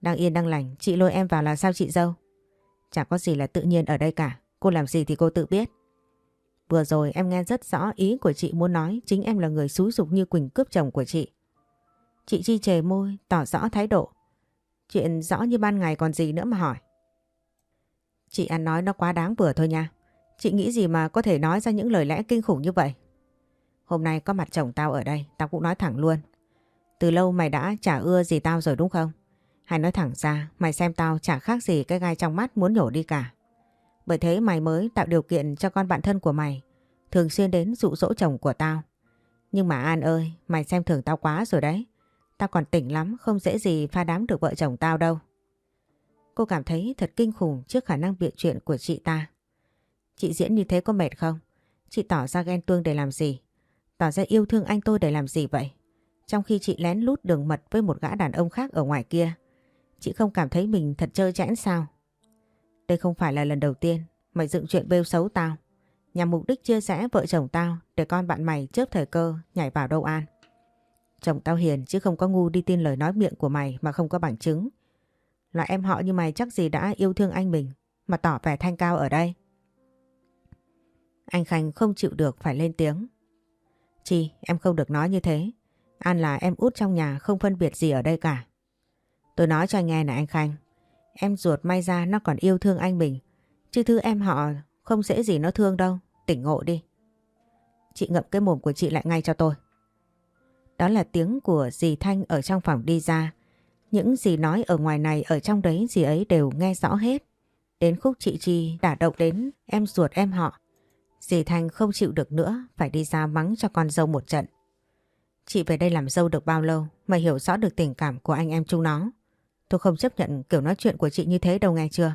Đang yên đang lành, chị lôi em vào là sao chị dâu? Chả có gì là tự nhiên ở đây cả, cô làm gì thì cô tự biết. Vừa rồi em nghe rất rõ ý của chị muốn nói chính em là người xúi dục như Quỳnh cướp chồng của chị. Chị chi chề môi, tỏ rõ thái độ. Chuyện rõ như ban ngày còn gì nữa mà hỏi. Chị ăn nói nó quá đáng vừa thôi nha. Chị nghĩ gì mà có thể nói ra những lời lẽ kinh khủng như vậy? Hôm nay có mặt chồng tao ở đây, tao cũng nói thẳng luôn. Từ lâu mày đã chả ưa gì tao rồi đúng không? Hay nói thẳng ra, mày xem tao chả khác gì cái gai trong mắt muốn nhổ đi cả. Bởi thế mày mới tạo điều kiện cho con bạn thân của mày thường xuyên đến dụ dỗ chồng của tao. Nhưng mà An ơi, mày xem thường tao quá rồi đấy. Tao còn tỉnh lắm, không dễ gì pha đám được vợ chồng tao đâu. Cô cảm thấy thật kinh khủng trước khả năng biện chuyện của chị ta. Chị diễn như thế có mệt không? Chị tỏ ra ghen tuông để làm gì? Tỏ ra yêu thương anh tôi để làm gì vậy? Trong khi chị lén lút đường mật với một gã đàn ông khác ở ngoài kia. Chị không cảm thấy mình thật chơi chẽn sao? Đây không phải là lần đầu tiên mày dựng chuyện bêu xấu tao. Nhằm mục đích chia rẽ vợ chồng tao để con bạn mày chớp thời cơ nhảy vào đâu an. Chồng tao hiền chứ không có ngu đi tin lời nói miệng của mày mà không có bằng chứng. Loại em họ như mày chắc gì đã yêu thương anh mình mà tỏ vẻ thanh cao ở đây. Anh Khanh không chịu được phải lên tiếng. Chi, em không được nói như thế. An là em út trong nhà không phân biệt gì ở đây cả. Tôi nói cho anh nghe này anh Khanh. Em ruột may ra nó còn yêu thương anh mình. Chứ thứ em họ không dễ gì nó thương đâu. Tỉnh ngộ đi. Chị ngậm cái mồm của chị lại ngay cho tôi. Đó là tiếng của dì Thanh ở trong phòng đi ra. Những gì nói ở ngoài này, ở trong đấy dì ấy đều nghe rõ hết. Đến khúc chị Chi đả động đến em ruột em họ. Dì Thanh không chịu được nữa, phải đi ra mắng cho con dâu một trận. Chị về đây làm dâu được bao lâu, mà hiểu rõ được tình cảm của anh em chúng nó. Tôi không chấp nhận kiểu nói chuyện của chị như thế đâu nghe chưa?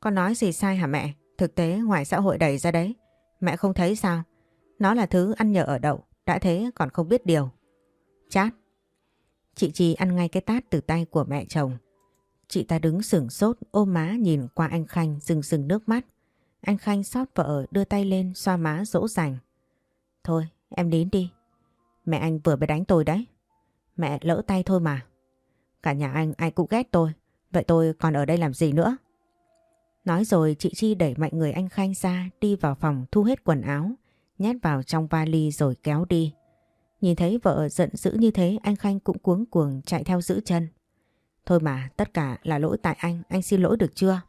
Con nói gì sai hả mẹ? Thực tế ngoài xã hội đẩy ra đấy. Mẹ không thấy sao? Nó là thứ ăn nhờ ở đậu. Đã thế còn không biết điều. Chát. Chị Chi ăn ngay cái tát từ tay của mẹ chồng. Chị ta đứng sửng sốt, ôm má nhìn qua anh Khanh rừng rừng nước mắt. Anh Khanh xót vợ, đưa tay lên, xoa má dỗ dành. Thôi, em đến đi. Mẹ anh vừa mới đánh tôi đấy. Mẹ lỡ tay thôi mà. Cả nhà anh ai cũng ghét tôi. Vậy tôi còn ở đây làm gì nữa? Nói rồi chị Chi đẩy mạnh người anh Khanh ra đi vào phòng thu hết quần áo, nhét vào trong vali rồi kéo đi. Nhìn thấy vợ giận dữ như thế anh Khanh cũng cuống cuồng chạy theo giữ chân. Thôi mà tất cả là lỗi tại anh, anh xin lỗi được chưa?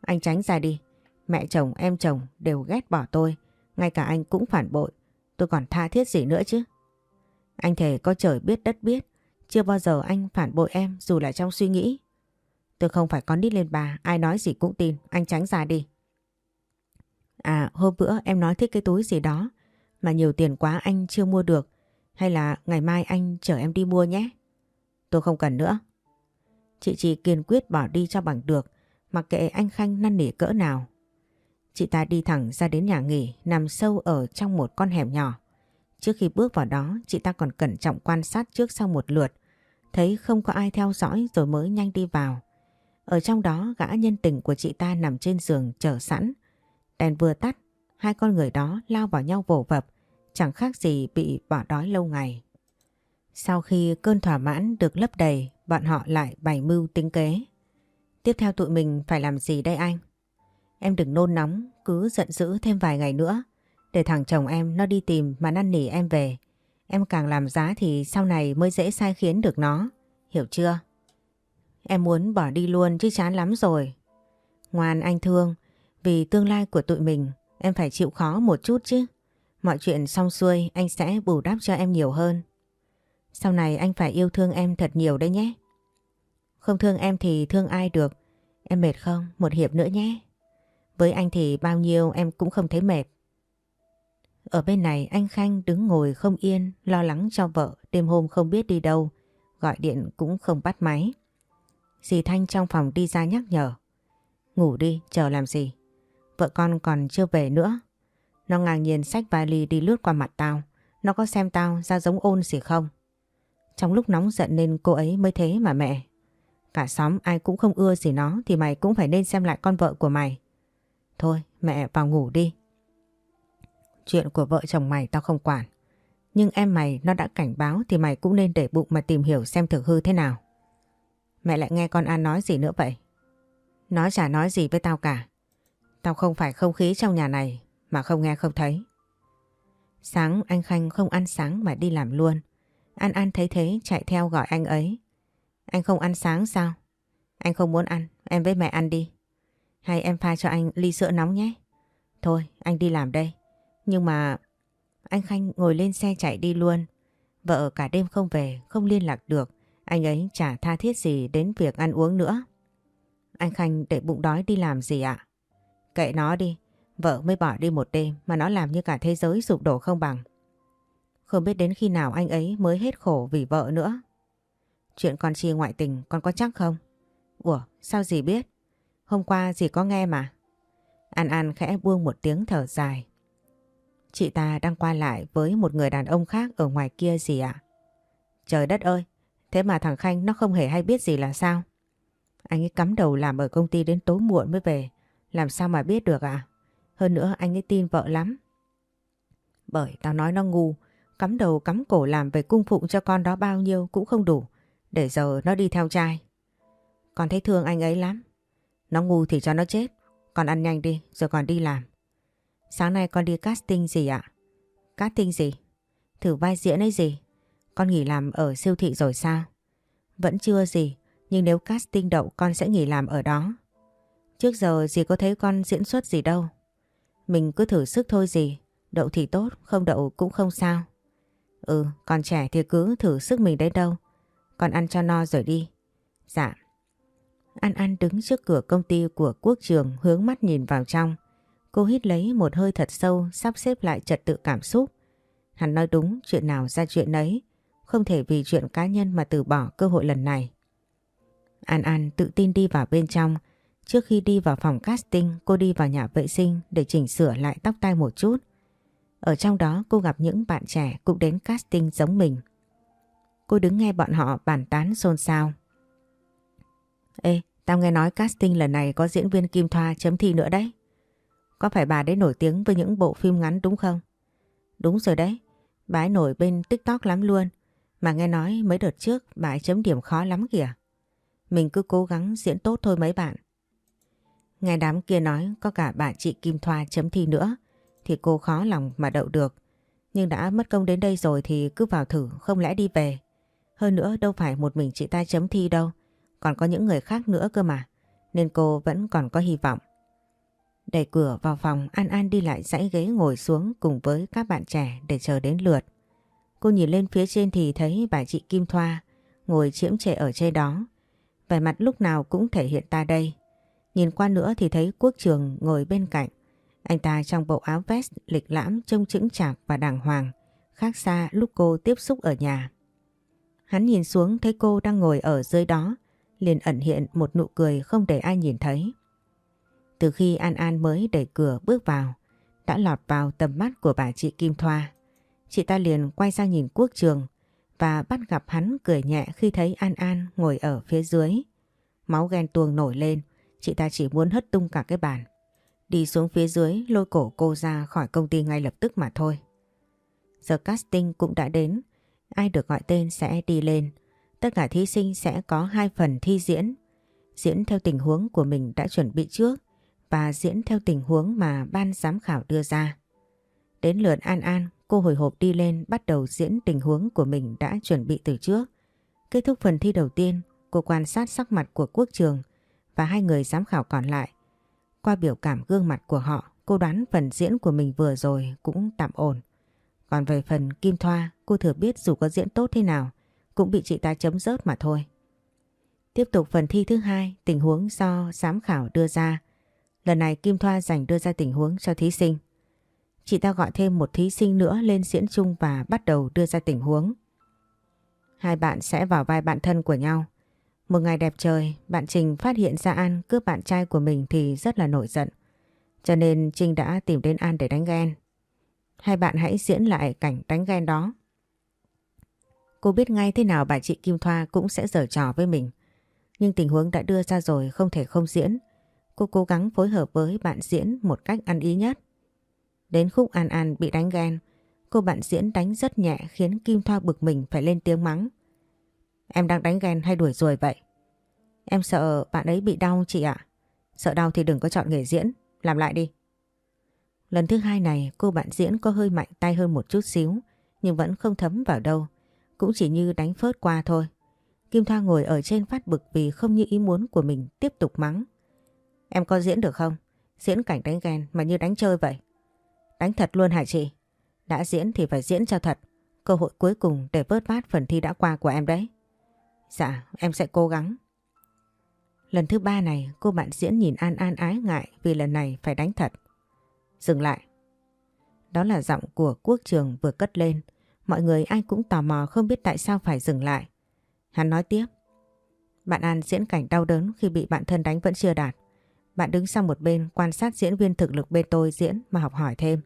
Anh tránh ra đi, mẹ chồng em chồng đều ghét bỏ tôi, ngay cả anh cũng phản bội, tôi còn tha thiết gì nữa chứ? Anh thề có trời biết đất biết, chưa bao giờ anh phản bội em dù là trong suy nghĩ. Tôi không phải con nít lên bà, ai nói gì cũng tin, anh tránh ra đi. À hôm bữa em nói thích cái túi gì đó mà nhiều tiền quá anh chưa mua được hay là ngày mai anh chở em đi mua nhé. Tôi không cần nữa. Chị chỉ kiên quyết bỏ đi cho bằng được mặc kệ anh Khanh năn nỉ cỡ nào. Chị ta đi thẳng ra đến nhà nghỉ nằm sâu ở trong một con hẻm nhỏ. Trước khi bước vào đó chị ta còn cẩn trọng quan sát trước sau một lượt thấy không có ai theo dõi rồi mới nhanh đi vào. Ở trong đó gã nhân tình của chị ta nằm trên giường chờ sẵn. Đèn vừa tắt, hai con người đó lao vào nhau vồ vập, chẳng khác gì bị bỏ đói lâu ngày. Sau khi cơn thỏa mãn được lấp đầy, bọn họ lại bày mưu tính kế. Tiếp theo tụi mình phải làm gì đây anh? Em đừng nôn nóng, cứ giận dữ thêm vài ngày nữa. Để thằng chồng em nó đi tìm mà năn nỉ em về. Em càng làm giá thì sau này mới dễ sai khiến được nó. Hiểu chưa? Em muốn bỏ đi luôn chứ chán lắm rồi. Ngoan anh thương, vì tương lai của tụi mình em phải chịu khó một chút chứ. Mọi chuyện xong xuôi anh sẽ bù đắp cho em nhiều hơn. Sau này anh phải yêu thương em thật nhiều đấy nhé. Không thương em thì thương ai được. Em mệt không? Một hiệp nữa nhé. Với anh thì bao nhiêu em cũng không thấy mệt. Ở bên này anh Khanh đứng ngồi không yên, lo lắng cho vợ, đêm hôm không biết đi đâu, gọi điện cũng không bắt máy. Dì Thanh trong phòng đi ra nhắc nhở. Ngủ đi, chờ làm gì? Vợ con còn chưa về nữa. Nó ngang nhiên xách vali đi lướt qua mặt tao. Nó có xem tao ra giống ôn gì không? Trong lúc nóng giận nên cô ấy mới thế mà mẹ. Cả xóm ai cũng không ưa gì nó thì mày cũng phải nên xem lại con vợ của mày. Thôi mẹ vào ngủ đi. Chuyện của vợ chồng mày tao không quản. Nhưng em mày nó đã cảnh báo thì mày cũng nên để bụng mà tìm hiểu xem thực hư thế nào. Mẹ lại nghe con An nói gì nữa vậy? Nó chả nói gì với tao cả. Tao không phải không khí trong nhà này mà không nghe không thấy. Sáng anh Khanh không ăn sáng mà đi làm luôn. An An thấy thế chạy theo gọi anh ấy. Anh không ăn sáng sao? Anh không muốn ăn, em với mẹ ăn đi. Hay em pha cho anh ly sữa nóng nhé. Thôi, anh đi làm đây. Nhưng mà... Anh Khanh ngồi lên xe chạy đi luôn. Vợ cả đêm không về, không liên lạc được. Anh ấy chả tha thiết gì đến việc ăn uống nữa. Anh Khanh để bụng đói đi làm gì ạ? Kệ nó đi, vợ mới bỏ đi một đêm mà nó làm như cả thế giới sụp đổ không bằng. Không biết đến khi nào anh ấy mới hết khổ vì vợ nữa. Chuyện con Chi ngoại tình con có chắc không? Ủa sao dì biết? Hôm qua dì có nghe mà. An An khẽ buông một tiếng thở dài. Chị ta đang qua lại với một người đàn ông khác ở ngoài kia gì ạ? Trời đất ơi, thế mà thằng Khanh nó không hề hay biết gì là sao? Anh ấy cắm đầu làm ở công ty đến tối muộn mới về. Làm sao mà biết được à? Hơn nữa anh ấy tin vợ lắm. Bởi tao nói nó ngu. Cắm đầu cắm cổ làm về cung phụng cho con đó bao nhiêu cũng không đủ. Để giờ nó đi theo trai. Con thấy thương anh ấy lắm. Nó ngu thì cho nó chết. Con ăn nhanh đi rồi còn đi làm. Sáng nay con đi casting gì ạ? Casting gì? Thử vai diễn ấy gì? Con nghỉ làm ở siêu thị rồi sao? Vẫn chưa gì, nhưng nếu casting đậu con sẽ nghỉ làm ở đó. Trước giờ dì có thấy con diễn xuất gì đâu. Mình cứ thử sức thôi gì, đậu thì tốt, không đậu cũng không sao. Ừ, còn trẻ thì cứ thử sức mình đấy đâu. Con ăn cho no rồi đi. Dạ. An An đứng trước cửa công ty của quốc trường hướng mắt nhìn vào trong. Cô hít lấy một hơi thật sâu sắp xếp lại trật tự cảm xúc. Hắn nói đúng chuyện nào ra chuyện ấy. Không thể vì chuyện cá nhân mà từ bỏ cơ hội lần này. An An tự tin đi vào bên trong. Trước khi đi vào phòng casting cô đi vào nhà vệ sinh để chỉnh sửa lại tóc tai một chút. Ở trong đó cô gặp những bạn trẻ cũng đến casting giống mình. Cô đứng nghe bọn họ bàn tán xôn xao. Ê, tao nghe nói casting lần này có diễn viên Kim Thoa chấm thi nữa đấy. Có phải bà đấy nổi tiếng với những bộ phim ngắn đúng không? Đúng rồi đấy, bà ấy nổi bên TikTok lắm luôn. Mà nghe nói mấy đợt trước bà ấy chấm điểm khó lắm kìa. Mình cứ cố gắng diễn tốt thôi mấy bạn. Nghe đám kia nói có cả bà chị Kim Thoa chấm thi nữa thì cô khó lòng mà đậu được. Nhưng đã mất công đến đây rồi thì cứ vào thử không lẽ đi về. Hơn nữa đâu phải một mình chị ta chấm thi đâu. Còn có những người khác nữa cơ mà. Nên cô vẫn còn có hy vọng. Đẩy cửa vào phòng, An An đi lại dãy ghế ngồi xuống cùng với các bạn trẻ để chờ đến lượt. Cô nhìn lên phía trên thì thấy bà chị Kim Thoa ngồi chiếm trệ ở trên đó. Vẻ mặt lúc nào cũng thể hiện ta đây. Nhìn qua nữa thì thấy quốc trường ngồi bên cạnh. Anh ta trong bộ áo vest lịch lãm, trông chững chạc và đàng hoàng. Khác xa lúc cô tiếp xúc ở nhà. Hắn nhìn xuống thấy cô đang ngồi ở dưới đó. Liền ẩn hiện một nụ cười không để ai nhìn thấy. Từ khi An An mới đẩy cửa bước vào, đã lọt vào tầm mắt của bà chị Kim Thoa. Chị ta liền quay sang nhìn quốc trường và bắt gặp hắn cười nhẹ khi thấy An An ngồi ở phía dưới. Máu ghen tuông nổi lên, chị ta chỉ muốn hất tung cả cái bàn. Đi xuống phía dưới lôi cổ cô ra khỏi công ty ngay lập tức mà thôi. Giờ casting cũng đã đến, ai được gọi tên sẽ đi lên. Tất cả thí sinh sẽ có hai phần thi diễn. Diễn theo tình huống của mình đã chuẩn bị trước và diễn theo tình huống mà ban giám khảo đưa ra. Đến lượt An An, cô hồi hộp đi lên bắt đầu diễn tình huống của mình đã chuẩn bị từ trước. Kết thúc phần thi đầu tiên, cô quan sát sắc mặt của quốc trường và hai người giám khảo còn lại. Qua biểu cảm gương mặt của họ, cô đoán phần diễn của mình vừa rồi cũng tạm ổn. Còn về phần Kim Thoa, cô thừa biết dù có diễn tốt thế nào, cũng bị chị ta chấm rớt mà thôi. Tiếp tục phần thi thứ hai, tình huống do giám khảo đưa ra Lần này Kim Thoa dành đưa ra tình huống cho thí sinh. Chị ta gọi thêm một thí sinh nữa lên diễn chung và bắt đầu đưa ra tình huống. Hai bạn sẽ vào vai bạn thân của nhau. Một ngày đẹp trời, bạn Trình phát hiện ra An cướp bạn trai của mình thì rất là nổi giận. Cho nên Trinh đã tìm đến An để đánh ghen. Hai bạn hãy diễn lại cảnh đánh ghen đó. Cô biết ngay thế nào bà chị Kim Thoa cũng sẽ giở trò với mình. Nhưng tình huống đã đưa ra rồi không thể không diễn. Cô cố gắng phối hợp với bạn diễn một cách ăn ý nhất. Đến khúc An An bị đánh ghen, cô bạn diễn đánh rất nhẹ khiến Kim Thoa bực mình phải lên tiếng mắng. Em đang đánh ghen hay đuổi rồi vậy? Em sợ bạn ấy bị đau chị ạ. Sợ đau thì đừng có chọn nghề diễn, làm lại đi. Lần thứ hai này cô bạn diễn có hơi mạnh tay hơn một chút xíu nhưng vẫn không thấm vào đâu. Cũng chỉ như đánh phớt qua thôi. Kim Thoa ngồi ở trên phát bực vì không như ý muốn của mình tiếp tục mắng. Em có diễn được không? Diễn cảnh đánh ghen mà như đánh chơi vậy. Đánh thật luôn hả chị? Đã diễn thì phải diễn cho thật. Cơ hội cuối cùng để vớt vát phần thi đã qua của em đấy. Dạ, em sẽ cố gắng. Lần thứ ba này cô bạn diễn nhìn An An ái ngại vì lần này phải đánh thật. Dừng lại. Đó là giọng của quốc trường vừa cất lên. Mọi người ai cũng tò mò không biết tại sao phải dừng lại. Hắn nói tiếp. Bạn An diễn cảnh đau đớn khi bị bạn thân đánh vẫn chưa đạt. Bạn đứng sang một bên quan sát diễn viên thực lực bên tôi diễn mà học hỏi thêm.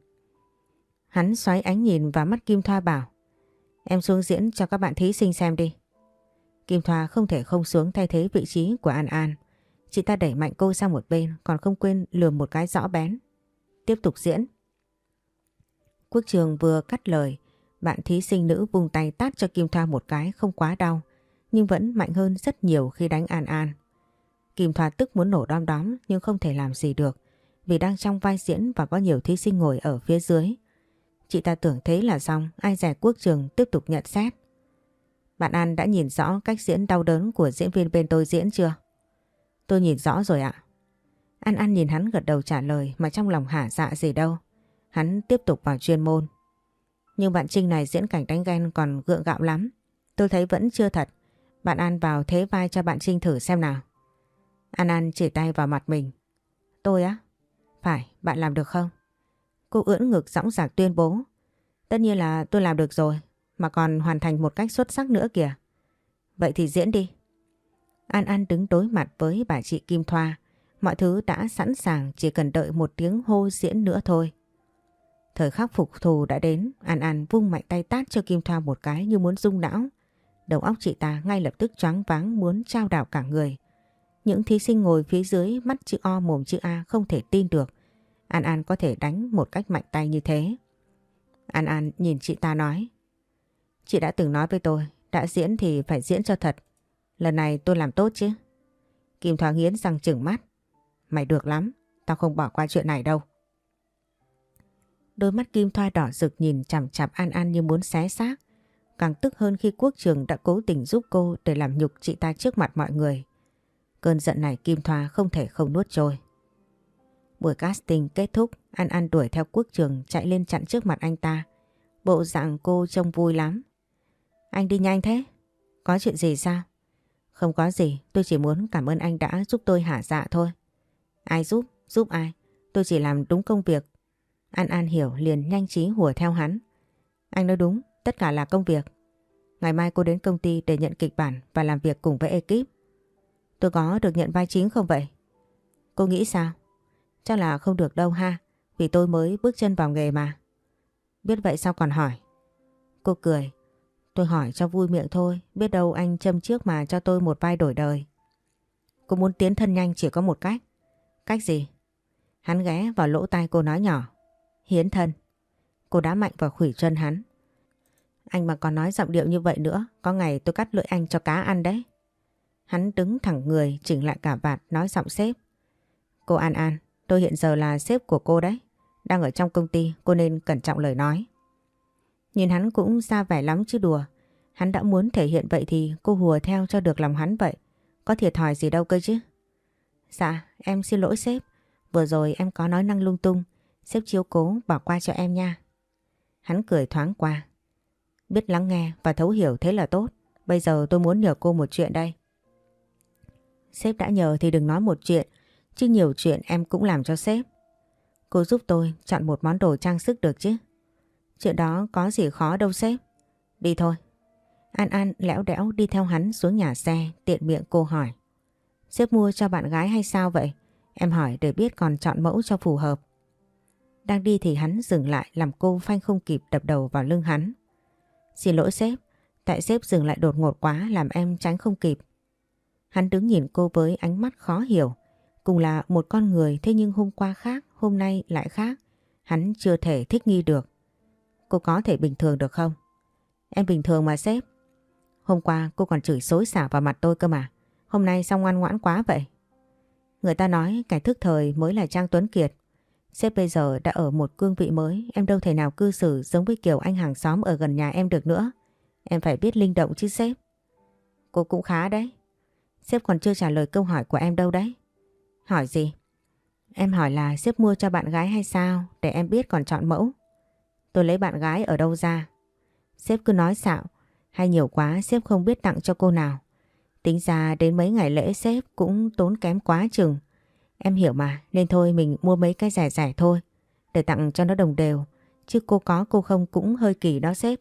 Hắn xoáy ánh nhìn vào mắt Kim Thoa bảo Em xuống diễn cho các bạn thí sinh xem đi. Kim Thoa không thể không xuống thay thế vị trí của An An. Chị ta đẩy mạnh cô sang một bên còn không quên lườm một cái rõ bén. Tiếp tục diễn. Quốc trường vừa cắt lời, bạn thí sinh nữ vùng tay tát cho Kim Thoa một cái không quá đau, nhưng vẫn mạnh hơn rất nhiều khi đánh An An. Kim Thoa tức muốn nổ đom đóm nhưng không thể làm gì được vì đang trong vai diễn và có nhiều thí sinh ngồi ở phía dưới. Chị ta tưởng thế là xong, ai rẻ quốc trường tiếp tục nhận xét. Bạn An đã nhìn rõ cách diễn đau đớn của diễn viên bên tôi diễn chưa? Tôi nhìn rõ rồi ạ. An An nhìn hắn gật đầu trả lời mà trong lòng hả dạ gì đâu. Hắn tiếp tục vào chuyên môn. Nhưng bạn Trinh này diễn cảnh đánh ghen còn gượng gạo lắm. Tôi thấy vẫn chưa thật. Bạn An vào thế vai cho bạn Trinh thử xem nào. An An chỉ tay vào mặt mình. Tôi á? Phải, bạn làm được không? Cô ưỡn ngực dõng dạc tuyên bố. Tất nhiên là tôi làm được rồi, mà còn hoàn thành một cách xuất sắc nữa kìa. Vậy thì diễn đi. An An đứng đối mặt với bà chị Kim Thoa. Mọi thứ đã sẵn sàng chỉ cần đợi một tiếng hô diễn nữa thôi. Thời khắc phục thù đã đến, An An vung mạnh tay tát cho Kim Thoa một cái như muốn rung não. Đầu óc chị ta ngay lập tức choáng váng muốn trao đảo cả người. Những thí sinh ngồi phía dưới mắt chữ O mồm chữ A không thể tin được. An An có thể đánh một cách mạnh tay như thế. An An nhìn chị ta nói. Chị đã từng nói với tôi, đã diễn thì phải diễn cho thật. Lần này tôi làm tốt chứ. Kim Thoa nghiến răng chừng mắt. Mày được lắm, tao không bỏ qua chuyện này đâu. Đôi mắt Kim Thoa đỏ rực nhìn chằm chằm An An như muốn xé xác. Càng tức hơn khi quốc trường đã cố tình giúp cô để làm nhục chị ta trước mặt mọi người. Cơn giận này Kim Thoa không thể không nuốt trôi. Buổi casting kết thúc, An An đuổi theo quốc trường chạy lên chặn trước mặt anh ta. Bộ dạng cô trông vui lắm. Anh đi nhanh thế? Có chuyện gì sao? Không có gì, tôi chỉ muốn cảm ơn anh đã giúp tôi hả dạ thôi. Ai giúp? Giúp ai? Tôi chỉ làm đúng công việc. An An hiểu liền nhanh trí hùa theo hắn. Anh nói đúng, tất cả là công việc. Ngày mai cô đến công ty để nhận kịch bản và làm việc cùng với ekip. Tôi có được nhận vai chính không vậy? Cô nghĩ sao? Chắc là không được đâu ha, vì tôi mới bước chân vào nghề mà. Biết vậy sao còn hỏi? Cô cười. Tôi hỏi cho vui miệng thôi, biết đâu anh châm trước mà cho tôi một vai đổi đời. Cô muốn tiến thân nhanh chỉ có một cách. Cách gì? Hắn ghé vào lỗ tai cô nói nhỏ. Hiến thân. Cô đã mạnh vào khủy chân hắn. Anh mà còn nói giọng điệu như vậy nữa, có ngày tôi cắt lưỡi anh cho cá ăn đấy. Hắn đứng thẳng người, chỉnh lại cả vạt, nói giọng sếp. Cô An An, tôi hiện giờ là sếp của cô đấy. Đang ở trong công ty, cô nên cẩn trọng lời nói. Nhìn hắn cũng ra vẻ lắm chứ đùa. Hắn đã muốn thể hiện vậy thì cô hùa theo cho được lòng hắn vậy. Có thiệt thòi gì đâu cơ chứ. Dạ, em xin lỗi sếp. Vừa rồi em có nói năng lung tung. Sếp chiếu cố bỏ qua cho em nha. Hắn cười thoáng qua. Biết lắng nghe và thấu hiểu thế là tốt. Bây giờ tôi muốn nhờ cô một chuyện đây. Sếp đã nhờ thì đừng nói một chuyện. Chứ nhiều chuyện em cũng làm cho sếp. Cô giúp tôi chọn một món đồ trang sức được chứ. Chuyện đó có gì khó đâu sếp. Đi thôi. An An lẽo đẽo đi theo hắn xuống nhà xe tiện miệng cô hỏi. Sếp mua cho bạn gái hay sao vậy? Em hỏi để biết còn chọn mẫu cho phù hợp. Đang đi thì hắn dừng lại làm cô phanh không kịp đập đầu vào lưng hắn. Xin lỗi sếp, tại sếp dừng lại đột ngột quá làm em tránh không kịp. Hắn đứng nhìn cô với ánh mắt khó hiểu. Cùng là một con người thế nhưng hôm qua khác, hôm nay lại khác. Hắn chưa thể thích nghi được. Cô có thể bình thường được không? Em bình thường mà sếp. Hôm qua cô còn chửi xối xả vào mặt tôi cơ mà. Hôm nay sao ngoan ngoãn quá vậy? Người ta nói cái thức thời mới là Trang Tuấn Kiệt. Sếp bây giờ đã ở một cương vị mới, em đâu thể nào cư xử giống với kiểu anh hàng xóm ở gần nhà em được nữa. Em phải biết linh động chứ sếp. Cô cũng khá đấy. Sếp còn chưa trả lời câu hỏi của em đâu đấy. Hỏi gì? Em hỏi là sếp mua cho bạn gái hay sao để em biết còn chọn mẫu. Tôi lấy bạn gái ở đâu ra? Sếp cứ nói xạo, hay nhiều quá sếp không biết tặng cho cô nào. Tính ra đến mấy ngày lễ sếp cũng tốn kém quá chừng. Em hiểu mà, nên thôi mình mua mấy cái rẻ rẻ thôi, để tặng cho nó đồng đều. Chứ cô có cô không cũng hơi kỳ đó sếp.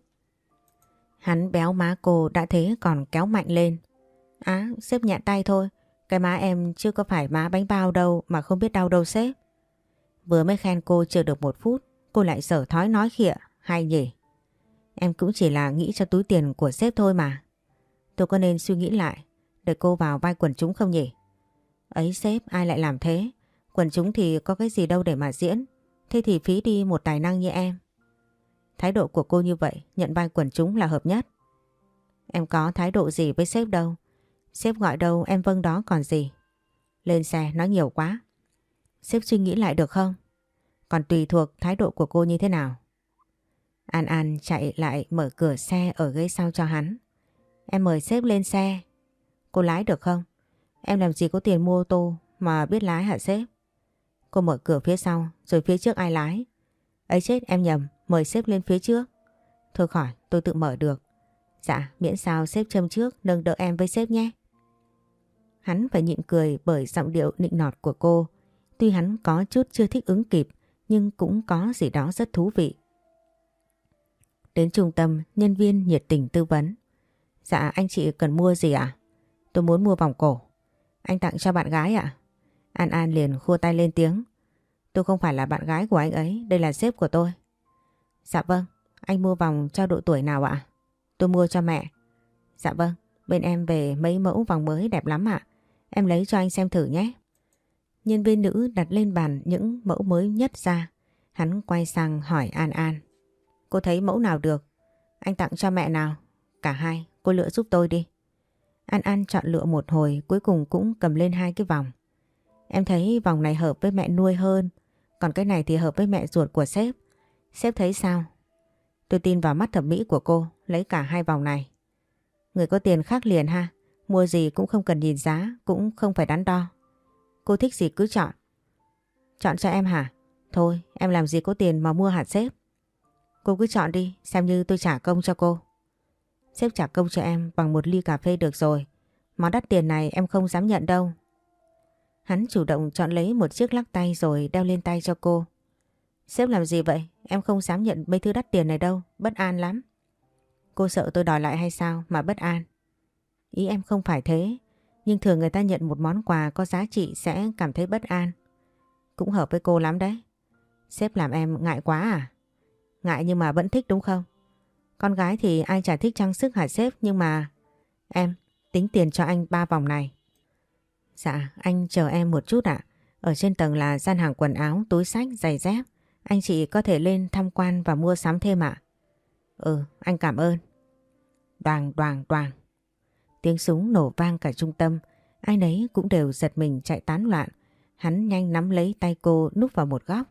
Hắn béo má cô đã thế còn kéo mạnh lên. Á, sếp nhẹ tay thôi. Cái má em chưa có phải má bánh bao đâu mà không biết đau đâu sếp. Vừa mới khen cô chưa được một phút, cô lại sở thói nói khịa, hay nhỉ? Em cũng chỉ là nghĩ cho túi tiền của sếp thôi mà. Tôi có nên suy nghĩ lại để cô vào vai quần chúng không nhỉ? Ấy sếp ai lại làm thế? Quần chúng thì có cái gì đâu để mà diễn. Thế thì phí đi một tài năng như em. Thái độ của cô như vậy nhận vai quần chúng là hợp nhất. Em có thái độ gì với sếp đâu. Sếp gọi đâu em vâng đó còn gì. Lên xe nói nhiều quá. Sếp suy nghĩ lại được không? Còn tùy thuộc thái độ của cô như thế nào. An An chạy lại mở cửa xe ở ghế sau cho hắn. Em mời sếp lên xe. Cô lái được không? Em làm gì có tiền mua ô tô mà biết lái hả sếp? Cô mở cửa phía sau rồi phía trước ai lái? Ấy chết em nhầm, mời sếp lên phía trước. Thôi khỏi, tôi tự mở được. Dạ, miễn sao sếp châm trước nâng đỡ em với sếp nhé. Hắn phải nhịn cười bởi giọng điệu nịnh nọt của cô. Tuy hắn có chút chưa thích ứng kịp nhưng cũng có gì đó rất thú vị. Đến trung tâm, nhân viên nhiệt tình tư vấn. Dạ anh chị cần mua gì ạ? À? Tôi muốn mua vòng cổ. Anh tặng cho bạn gái ạ? À? An An liền khua tay lên tiếng. Tôi không phải là bạn gái của anh ấy, đây là sếp của tôi. Dạ vâng, anh mua vòng cho độ tuổi nào ạ? Tôi mua cho mẹ. Dạ vâng, bên em về mấy mẫu vòng mới đẹp lắm ạ. Em lấy cho anh xem thử nhé. Nhân viên nữ đặt lên bàn những mẫu mới nhất ra. Hắn quay sang hỏi An An. Cô thấy mẫu nào được? Anh tặng cho mẹ nào? Cả hai, cô lựa giúp tôi đi. An An chọn lựa một hồi cuối cùng cũng cầm lên hai cái vòng. Em thấy vòng này hợp với mẹ nuôi hơn, còn cái này thì hợp với mẹ ruột của sếp. Sếp thấy sao? Tôi tin vào mắt thẩm mỹ của cô, lấy cả hai vòng này. Người có tiền khác liền ha, mua gì cũng không cần nhìn giá, cũng không phải đắn đo. Cô thích gì cứ chọn. Chọn cho em hả? Thôi, em làm gì có tiền mà mua hạt sếp. Cô cứ chọn đi, xem như tôi trả công cho cô. Sếp trả công cho em bằng một ly cà phê được rồi. Món đắt tiền này em không dám nhận đâu. Hắn chủ động chọn lấy một chiếc lắc tay rồi đeo lên tay cho cô. Sếp làm gì vậy? Em không dám nhận mấy thứ đắt tiền này đâu, bất an lắm. Cô sợ tôi đòi lại hay sao mà bất an? Ý em không phải thế, nhưng thường người ta nhận một món quà có giá trị sẽ cảm thấy bất an. Cũng hợp với cô lắm đấy. Sếp làm em ngại quá à? Ngại nhưng mà vẫn thích đúng không? Con gái thì ai chả thích trang sức hả sếp nhưng mà... Em, tính tiền cho anh ba vòng này. Dạ, anh chờ em một chút ạ. Ở trên tầng là gian hàng quần áo, túi sách, giày dép. Anh chị có thể lên tham quan và mua sắm thêm ạ. Ừ, anh cảm ơn. Đoàn, đoàn, đoàn. Tiếng súng nổ vang cả trung tâm. Ai nấy cũng đều giật mình chạy tán loạn. Hắn nhanh nắm lấy tay cô núp vào một góc.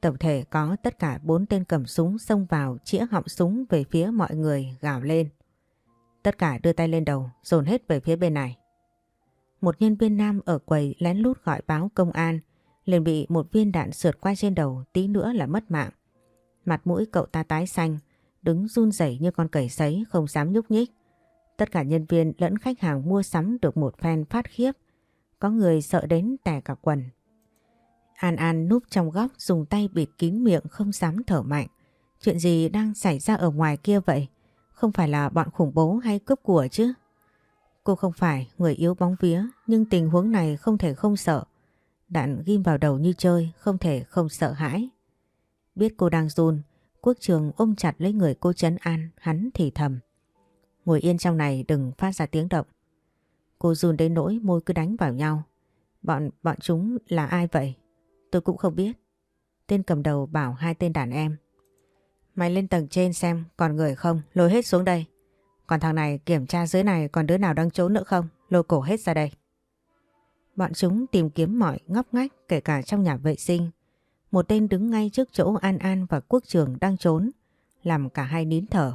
Tổng thể có tất cả bốn tên cầm súng xông vào chĩa họng súng về phía mọi người gào lên. Tất cả đưa tay lên đầu, dồn hết về phía bên này. Một nhân viên nam ở quầy lén lút gọi báo công an, liền bị một viên đạn sượt qua trên đầu tí nữa là mất mạng. Mặt mũi cậu ta tái xanh, đứng run rẩy như con cầy sấy không dám nhúc nhích. Tất cả nhân viên lẫn khách hàng mua sắm được một phen phát khiếp. Có người sợ đến tè cả quần. An An núp trong góc dùng tay bịt kín miệng không dám thở mạnh. Chuyện gì đang xảy ra ở ngoài kia vậy? Không phải là bọn khủng bố hay cướp của chứ? Cô không phải người yếu bóng vía nhưng tình huống này không thể không sợ. Đạn ghim vào đầu như chơi không thể không sợ hãi. Biết cô đang run, quốc trường ôm chặt lấy người cô chấn an, hắn thì thầm. Ngồi yên trong này đừng phát ra tiếng động. Cô run đến nỗi môi cứ đánh vào nhau. Bọn, bọn chúng là ai vậy? Tôi cũng không biết. Tên cầm đầu bảo hai tên đàn em. Mày lên tầng trên xem còn người không, lôi hết xuống đây. Còn thằng này kiểm tra dưới này còn đứa nào đang trốn nữa không, lôi cổ hết ra đây. Bọn chúng tìm kiếm mọi ngóc ngách kể cả trong nhà vệ sinh. Một tên đứng ngay trước chỗ An An và Quốc Trường đang trốn, làm cả hai nín thở.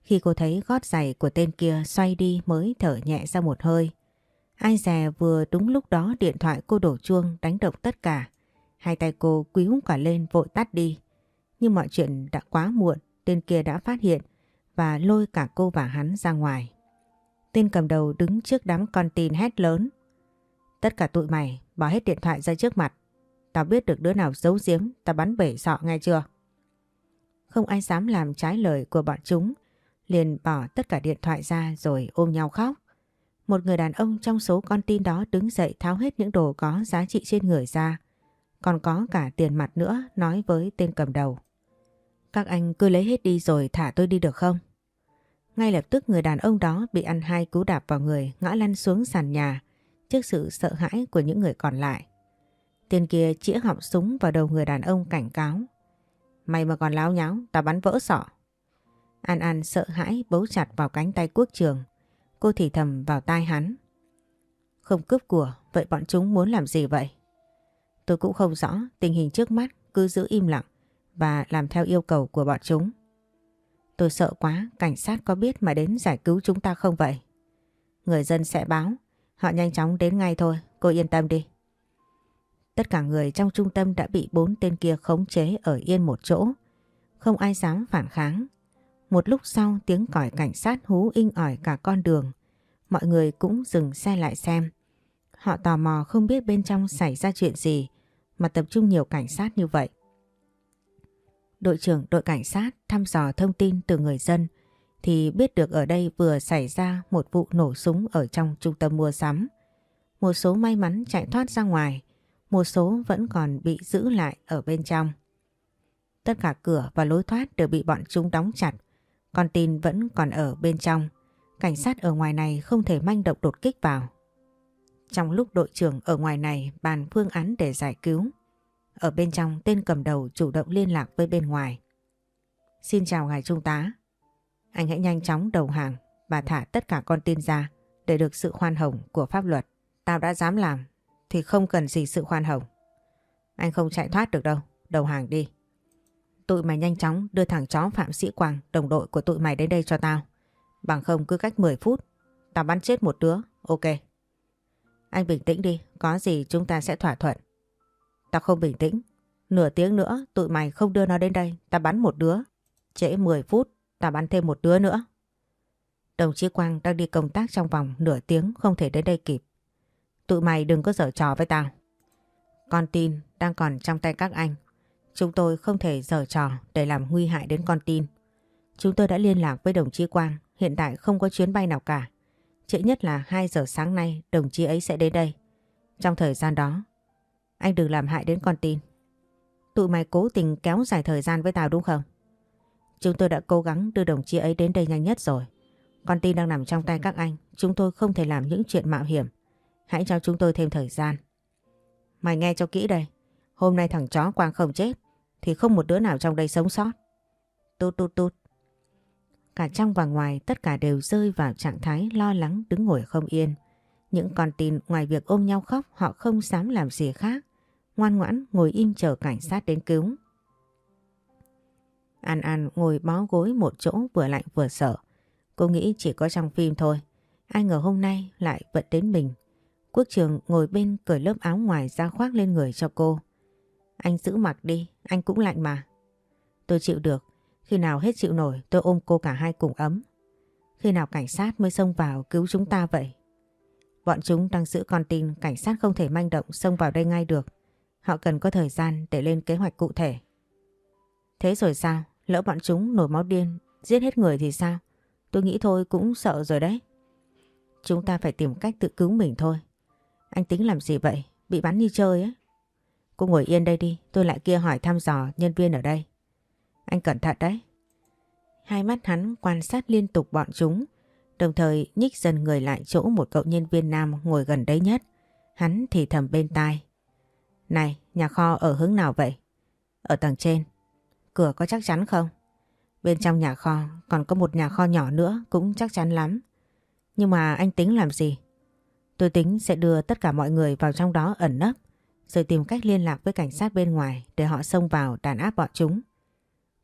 Khi cô thấy gót giày của tên kia xoay đi mới thở nhẹ ra một hơi. Ai dè vừa đúng lúc đó điện thoại cô đổ chuông đánh động tất cả. Hai tay cô quíu cả lên vội tắt đi. Nhưng mọi chuyện đã quá muộn, tên kia đã phát hiện và lôi cả cô và hắn ra ngoài. Tên cầm đầu đứng trước đám con tin hét lớn. Tất cả tụi mày bỏ hết điện thoại ra trước mặt. Tao biết được đứa nào giấu giếm, tao bắn bể sọ nghe chưa? Không ai dám làm trái lời của bọn chúng, liền bỏ tất cả điện thoại ra rồi ôm nhau khóc. Một người đàn ông trong số con tin đó đứng dậy tháo hết những đồ có giá trị trên người ra, còn có cả tiền mặt nữa nói với tên cầm đầu. Các anh cứ lấy hết đi rồi thả tôi đi được không? Ngay lập tức người đàn ông đó bị ăn hai cú đạp vào người ngã lăn xuống sàn nhà, trước sự sợ hãi của những người còn lại. Tên kia chĩa họng súng vào đầu người đàn ông cảnh cáo. Mày mà còn láo nháo, tao bắn vỡ sọ. An An sợ hãi bấu chặt vào cánh tay quốc trường. Cô thì thầm vào tai hắn. Không cướp của, vậy bọn chúng muốn làm gì vậy? Tôi cũng không rõ tình hình trước mắt cứ giữ im lặng và làm theo yêu cầu của bọn chúng. Tôi sợ quá, cảnh sát có biết mà đến giải cứu chúng ta không vậy? Người dân sẽ báo, họ nhanh chóng đến ngay thôi, cô yên tâm đi. Tất cả người trong trung tâm đã bị bốn tên kia khống chế ở yên một chỗ. Không ai dám phản kháng. Một lúc sau tiếng còi cảnh sát hú inh ỏi cả con đường. Mọi người cũng dừng xe lại xem. Họ tò mò không biết bên trong xảy ra chuyện gì mà tập trung nhiều cảnh sát như vậy. Đội trưởng đội cảnh sát thăm dò thông tin từ người dân thì biết được ở đây vừa xảy ra một vụ nổ súng ở trong trung tâm mua sắm. Một số may mắn chạy thoát ra ngoài, một số vẫn còn bị giữ lại ở bên trong. Tất cả cửa và lối thoát đều bị bọn chúng đóng chặt, con tin vẫn còn ở bên trong. Cảnh sát ở ngoài này không thể manh động đột kích vào. Trong lúc đội trưởng ở ngoài này bàn phương án để giải cứu, ở bên trong tên cầm đầu chủ động liên lạc với bên ngoài. Xin chào ngài trung tá. Anh hãy nhanh chóng đầu hàng và thả tất cả con tin ra để được sự khoan hồng của pháp luật. Tao đã dám làm thì không cần gì sự khoan hồng. Anh không chạy thoát được đâu, đầu hàng đi. Tụi mày nhanh chóng đưa thằng chó Phạm Sĩ Quang, đồng đội của tụi mày đến đây cho tao. Bằng không cứ cách 10 phút, tao bắn chết một đứa, ok. Anh bình tĩnh đi, có gì chúng ta sẽ thỏa thuận. Tao không bình tĩnh. Nửa tiếng nữa tụi mày không đưa nó đến đây, tao bắn một đứa. Trễ 10 phút, tao bắn thêm một đứa nữa. Đồng chí Quang đang đi công tác trong vòng nửa tiếng không thể đến đây kịp. Tụi mày đừng có giở trò với tao. Con tin đang còn trong tay các anh. Chúng tôi không thể giở trò để làm nguy hại đến con tin. Chúng tôi đã liên lạc với đồng chí Quang, hiện tại không có chuyến bay nào cả. Trễ nhất là 2 giờ sáng nay đồng chí ấy sẽ đến đây. Trong thời gian đó, anh đừng làm hại đến con tin. Tụi mày cố tình kéo dài thời gian với tao đúng không? Chúng tôi đã cố gắng đưa đồng chí ấy đến đây nhanh nhất rồi. Con tin đang nằm trong tay các anh. Chúng tôi không thể làm những chuyện mạo hiểm. Hãy cho chúng tôi thêm thời gian. Mày nghe cho kỹ đây. Hôm nay thằng chó Quang không chết thì không một đứa nào trong đây sống sót. Tút tút tút. Cả trong và ngoài, tất cả đều rơi vào trạng thái lo lắng, đứng ngồi không yên. Những con tin ngoài việc ôm nhau khóc, họ không dám làm gì khác. Ngoan ngoãn ngồi im chờ cảnh sát đến cứu. An An ngồi bó gối một chỗ vừa lạnh vừa sợ. Cô nghĩ chỉ có trong phim thôi. Ai ngờ hôm nay lại vận đến mình. Quốc trường ngồi bên cởi lớp áo ngoài ra khoác lên người cho cô. Anh giữ mặc đi, anh cũng lạnh mà. Tôi chịu được, khi nào hết chịu nổi tôi ôm cô cả hai cùng ấm. Khi nào cảnh sát mới xông vào cứu chúng ta vậy? Bọn chúng đang giữ con tin cảnh sát không thể manh động xông vào đây ngay được. Họ cần có thời gian để lên kế hoạch cụ thể. Thế rồi sao? Lỡ bọn chúng nổi máu điên, giết hết người thì sao? Tôi nghĩ thôi cũng sợ rồi đấy. Chúng ta phải tìm cách tự cứu mình thôi. Anh tính làm gì vậy? Bị bắn như chơi ấy. Cô ngồi yên đây đi, tôi lại kia hỏi thăm dò nhân viên ở đây. Anh cẩn thận đấy. Hai mắt hắn quan sát liên tục bọn chúng, đồng thời nhích dần người lại chỗ một cậu nhân viên nam ngồi gần đấy nhất. Hắn thì thầm bên tai. Này, nhà kho ở hướng nào vậy? Ở tầng trên. Cửa có chắc chắn không? Bên trong nhà kho còn có một nhà kho nhỏ nữa cũng chắc chắn lắm. Nhưng mà anh tính làm gì? Tôi tính sẽ đưa tất cả mọi người vào trong đó ẩn nấp rồi tìm cách liên lạc với cảnh sát bên ngoài để họ xông vào đàn áp bọn chúng.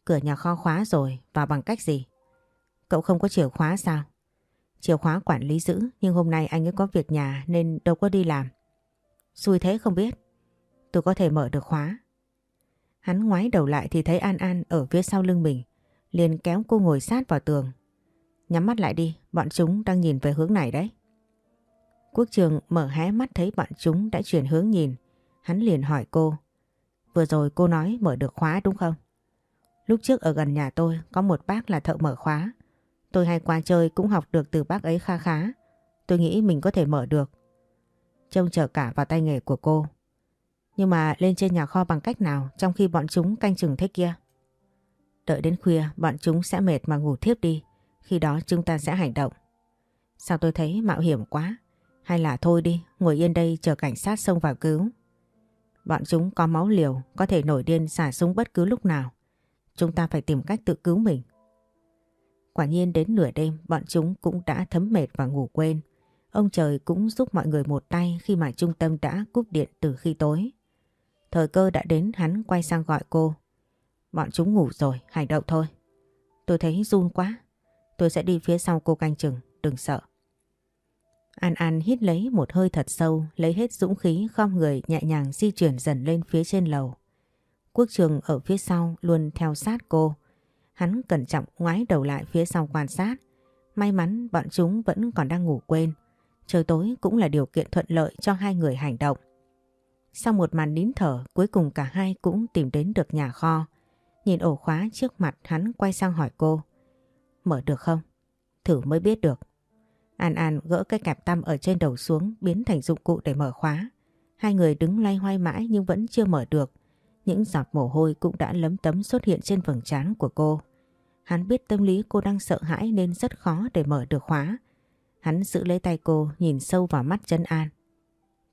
Cửa nhà kho khóa rồi, vào bằng cách gì? Cậu không có chìa khóa sao? Chìa khóa quản lý giữ nhưng hôm nay anh ấy có việc nhà nên đâu có đi làm. Xui thế không biết. Tôi có thể mở được khóa. Hắn ngoái đầu lại thì thấy An An ở phía sau lưng mình. Liền kéo cô ngồi sát vào tường. Nhắm mắt lại đi, bọn chúng đang nhìn về hướng này đấy. Quốc trường mở hé mắt thấy bọn chúng đã chuyển hướng nhìn. Hắn liền hỏi cô. Vừa rồi cô nói mở được khóa đúng không? Lúc trước ở gần nhà tôi có một bác là thợ mở khóa. Tôi hay qua chơi cũng học được từ bác ấy kha khá. Tôi nghĩ mình có thể mở được. Trông chờ cả vào tay nghề của cô. Nhưng mà lên trên nhà kho bằng cách nào trong khi bọn chúng canh chừng thế kia? Đợi đến khuya bọn chúng sẽ mệt mà ngủ thiếp đi. Khi đó chúng ta sẽ hành động. Sao tôi thấy mạo hiểm quá? Hay là thôi đi, ngồi yên đây chờ cảnh sát xông vào cứu. Bọn chúng có máu liều, có thể nổi điên xả súng bất cứ lúc nào. Chúng ta phải tìm cách tự cứu mình. Quả nhiên đến nửa đêm bọn chúng cũng đã thấm mệt và ngủ quên. Ông trời cũng giúp mọi người một tay khi mà trung tâm đã cúp điện từ khi tối. Thời cơ đã đến hắn quay sang gọi cô. Bọn chúng ngủ rồi, hành động thôi. Tôi thấy run quá. Tôi sẽ đi phía sau cô canh chừng, đừng sợ. An An hít lấy một hơi thật sâu, lấy hết dũng khí khom người nhẹ nhàng di chuyển dần lên phía trên lầu. Quốc trường ở phía sau luôn theo sát cô. Hắn cẩn trọng ngoái đầu lại phía sau quan sát. May mắn bọn chúng vẫn còn đang ngủ quên. Trời tối cũng là điều kiện thuận lợi cho hai người hành động. Sau một màn nín thở, cuối cùng cả hai cũng tìm đến được nhà kho. Nhìn ổ khóa trước mặt hắn quay sang hỏi cô. Mở được không? Thử mới biết được. An An gỡ cái kẹp tăm ở trên đầu xuống biến thành dụng cụ để mở khóa. Hai người đứng lay hoay mãi nhưng vẫn chưa mở được. Những giọt mồ hôi cũng đã lấm tấm xuất hiện trên vầng trán của cô. Hắn biết tâm lý cô đang sợ hãi nên rất khó để mở được khóa. Hắn giữ lấy tay cô nhìn sâu vào mắt chân An.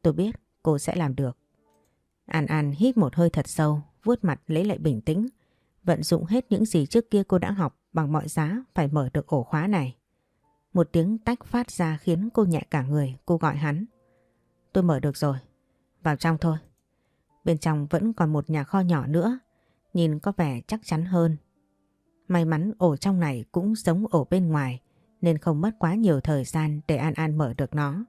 Tôi biết cô sẽ làm được. An An hít một hơi thật sâu, vuốt mặt lấy lại bình tĩnh. Vận dụng hết những gì trước kia cô đã học bằng mọi giá phải mở được ổ khóa này. Một tiếng tách phát ra khiến cô nhẹ cả người, cô gọi hắn. Tôi mở được rồi, vào trong thôi. Bên trong vẫn còn một nhà kho nhỏ nữa, nhìn có vẻ chắc chắn hơn. May mắn ổ trong này cũng giống ổ bên ngoài, nên không mất quá nhiều thời gian để An An mở được nó.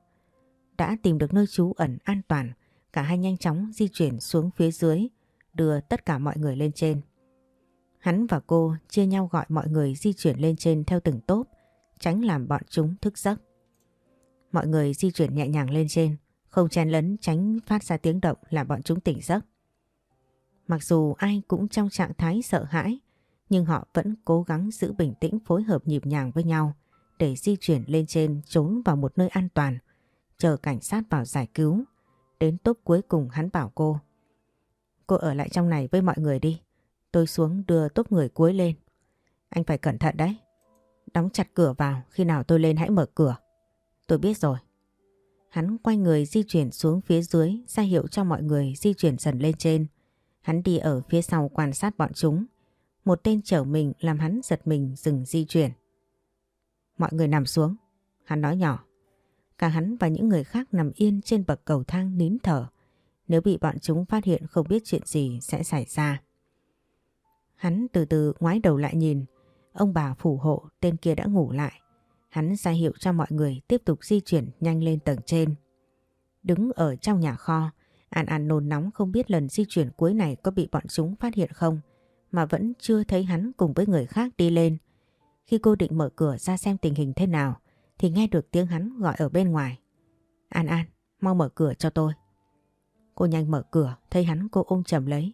Đã tìm được nơi trú ẩn an toàn, cả hai nhanh chóng di chuyển xuống phía dưới, đưa tất cả mọi người lên trên. Hắn và cô chia nhau gọi mọi người di chuyển lên trên theo từng tốp, tránh làm bọn chúng thức giấc. Mọi người di chuyển nhẹ nhàng lên trên, không chen lấn tránh phát ra tiếng động làm bọn chúng tỉnh giấc. Mặc dù ai cũng trong trạng thái sợ hãi, nhưng họ vẫn cố gắng giữ bình tĩnh phối hợp nhịp nhàng với nhau để di chuyển lên trên trốn vào một nơi an toàn, chờ cảnh sát vào giải cứu. Đến tốp cuối cùng hắn bảo cô. Cô ở lại trong này với mọi người đi. Tôi xuống đưa tốp người cuối lên. Anh phải cẩn thận đấy. Đóng chặt cửa vào, khi nào tôi lên hãy mở cửa. Tôi biết rồi. Hắn quay người di chuyển xuống phía dưới, ra hiệu cho mọi người di chuyển dần lên trên. Hắn đi ở phía sau quan sát bọn chúng. Một tên chở mình làm hắn giật mình dừng di chuyển. Mọi người nằm xuống. Hắn nói nhỏ. Cả hắn và những người khác nằm yên trên bậc cầu thang nín thở. Nếu bị bọn chúng phát hiện không biết chuyện gì sẽ xảy ra. Hắn từ từ ngoái đầu lại nhìn. Ông bà phủ hộ tên kia đã ngủ lại. Hắn ra hiệu cho mọi người tiếp tục di chuyển nhanh lên tầng trên. Đứng ở trong nhà kho, An An nôn nóng không biết lần di chuyển cuối này có bị bọn chúng phát hiện không, mà vẫn chưa thấy hắn cùng với người khác đi lên. Khi cô định mở cửa ra xem tình hình thế nào, thì nghe được tiếng hắn gọi ở bên ngoài. An An, mau mở cửa cho tôi. Cô nhanh mở cửa, thấy hắn cô ôm chầm lấy.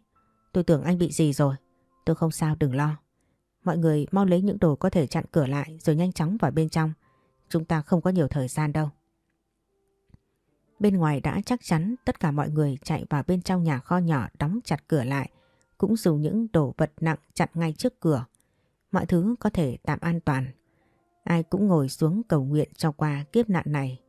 Tôi tưởng anh bị gì rồi. Tôi không sao đừng lo. Mọi người mau lấy những đồ có thể chặn cửa lại rồi nhanh chóng vào bên trong. Chúng ta không có nhiều thời gian đâu. Bên ngoài đã chắc chắn tất cả mọi người chạy vào bên trong nhà kho nhỏ đóng chặt cửa lại. Cũng dùng những đồ vật nặng chặn ngay trước cửa. Mọi thứ có thể tạm an toàn. Ai cũng ngồi xuống cầu nguyện cho qua kiếp nạn này.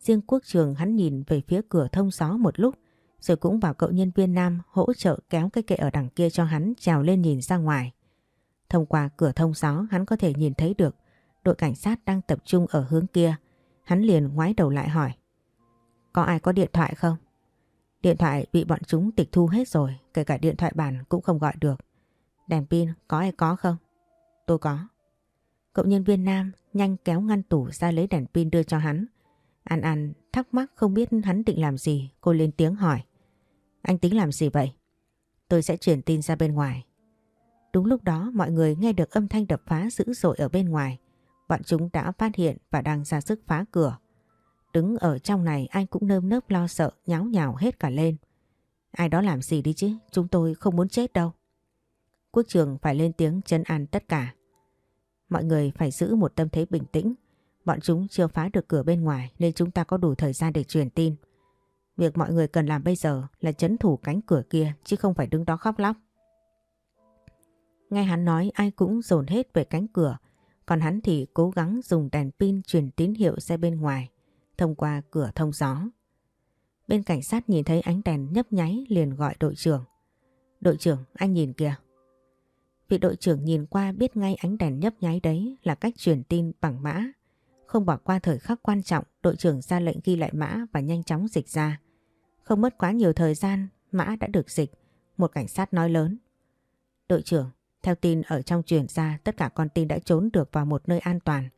Riêng quốc trường hắn nhìn về phía cửa thông gió một lúc, rồi cũng bảo cậu nhân viên nam hỗ trợ kéo cái kệ ở đằng kia cho hắn trèo lên nhìn ra ngoài. Thông qua cửa thông gió hắn có thể nhìn thấy được đội cảnh sát đang tập trung ở hướng kia. Hắn liền ngoái đầu lại hỏi. Có ai có điện thoại không? Điện thoại bị bọn chúng tịch thu hết rồi, kể cả điện thoại bàn cũng không gọi được. Đèn pin có ai có không? Tôi có. Cậu nhân viên nam nhanh kéo ngăn tủ ra lấy đèn pin đưa cho hắn. An An thắc mắc không biết hắn định làm gì, cô lên tiếng hỏi. Anh tính làm gì vậy? Tôi sẽ truyền tin ra bên ngoài. Đúng lúc đó mọi người nghe được âm thanh đập phá dữ dội ở bên ngoài. Bọn chúng đã phát hiện và đang ra sức phá cửa. Đứng ở trong này anh cũng nơm nớp lo sợ nháo nhào hết cả lên. Ai đó làm gì đi chứ, chúng tôi không muốn chết đâu. Quốc trường phải lên tiếng chân an tất cả. Mọi người phải giữ một tâm thế bình tĩnh. Bọn chúng chưa phá được cửa bên ngoài nên chúng ta có đủ thời gian để truyền tin. Việc mọi người cần làm bây giờ là chấn thủ cánh cửa kia chứ không phải đứng đó khóc lóc. Nghe hắn nói ai cũng dồn hết về cánh cửa, còn hắn thì cố gắng dùng đèn pin truyền tín hiệu ra bên ngoài, thông qua cửa thông gió. Bên cảnh sát nhìn thấy ánh đèn nhấp nháy liền gọi đội trưởng. Đội trưởng, anh nhìn kìa. Vị đội trưởng nhìn qua biết ngay ánh đèn nhấp nháy đấy là cách truyền tin bằng mã. Không bỏ qua thời khắc quan trọng, đội trưởng ra lệnh ghi lại mã và nhanh chóng dịch ra. Không mất quá nhiều thời gian, mã đã được dịch. Một cảnh sát nói lớn. Đội trưởng, theo tin ở trong truyền ra tất cả con tin đã trốn được vào một nơi an toàn.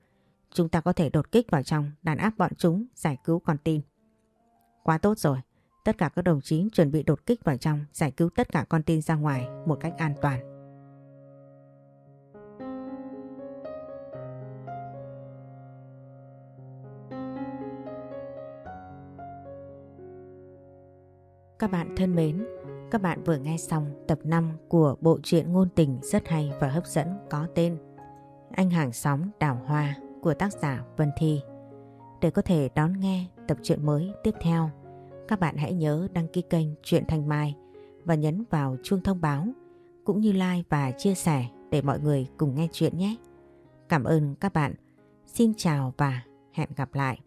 Chúng ta có thể đột kích vào trong, đàn áp bọn chúng, giải cứu con tin. Quá tốt rồi, tất cả các đồng chí chuẩn bị đột kích vào trong, giải cứu tất cả con tin ra ngoài một cách an toàn. Các bạn thân mến, các bạn vừa nghe xong tập 5 của bộ truyện ngôn tình rất hay và hấp dẫn có tên Anh hàng xóm đào hoa của tác giả Vân Thi. Để có thể đón nghe tập truyện mới tiếp theo, các bạn hãy nhớ đăng ký kênh Truyện Thanh Mai và nhấn vào chuông thông báo cũng như like và chia sẻ để mọi người cùng nghe chuyện nhé. Cảm ơn các bạn. Xin chào và hẹn gặp lại.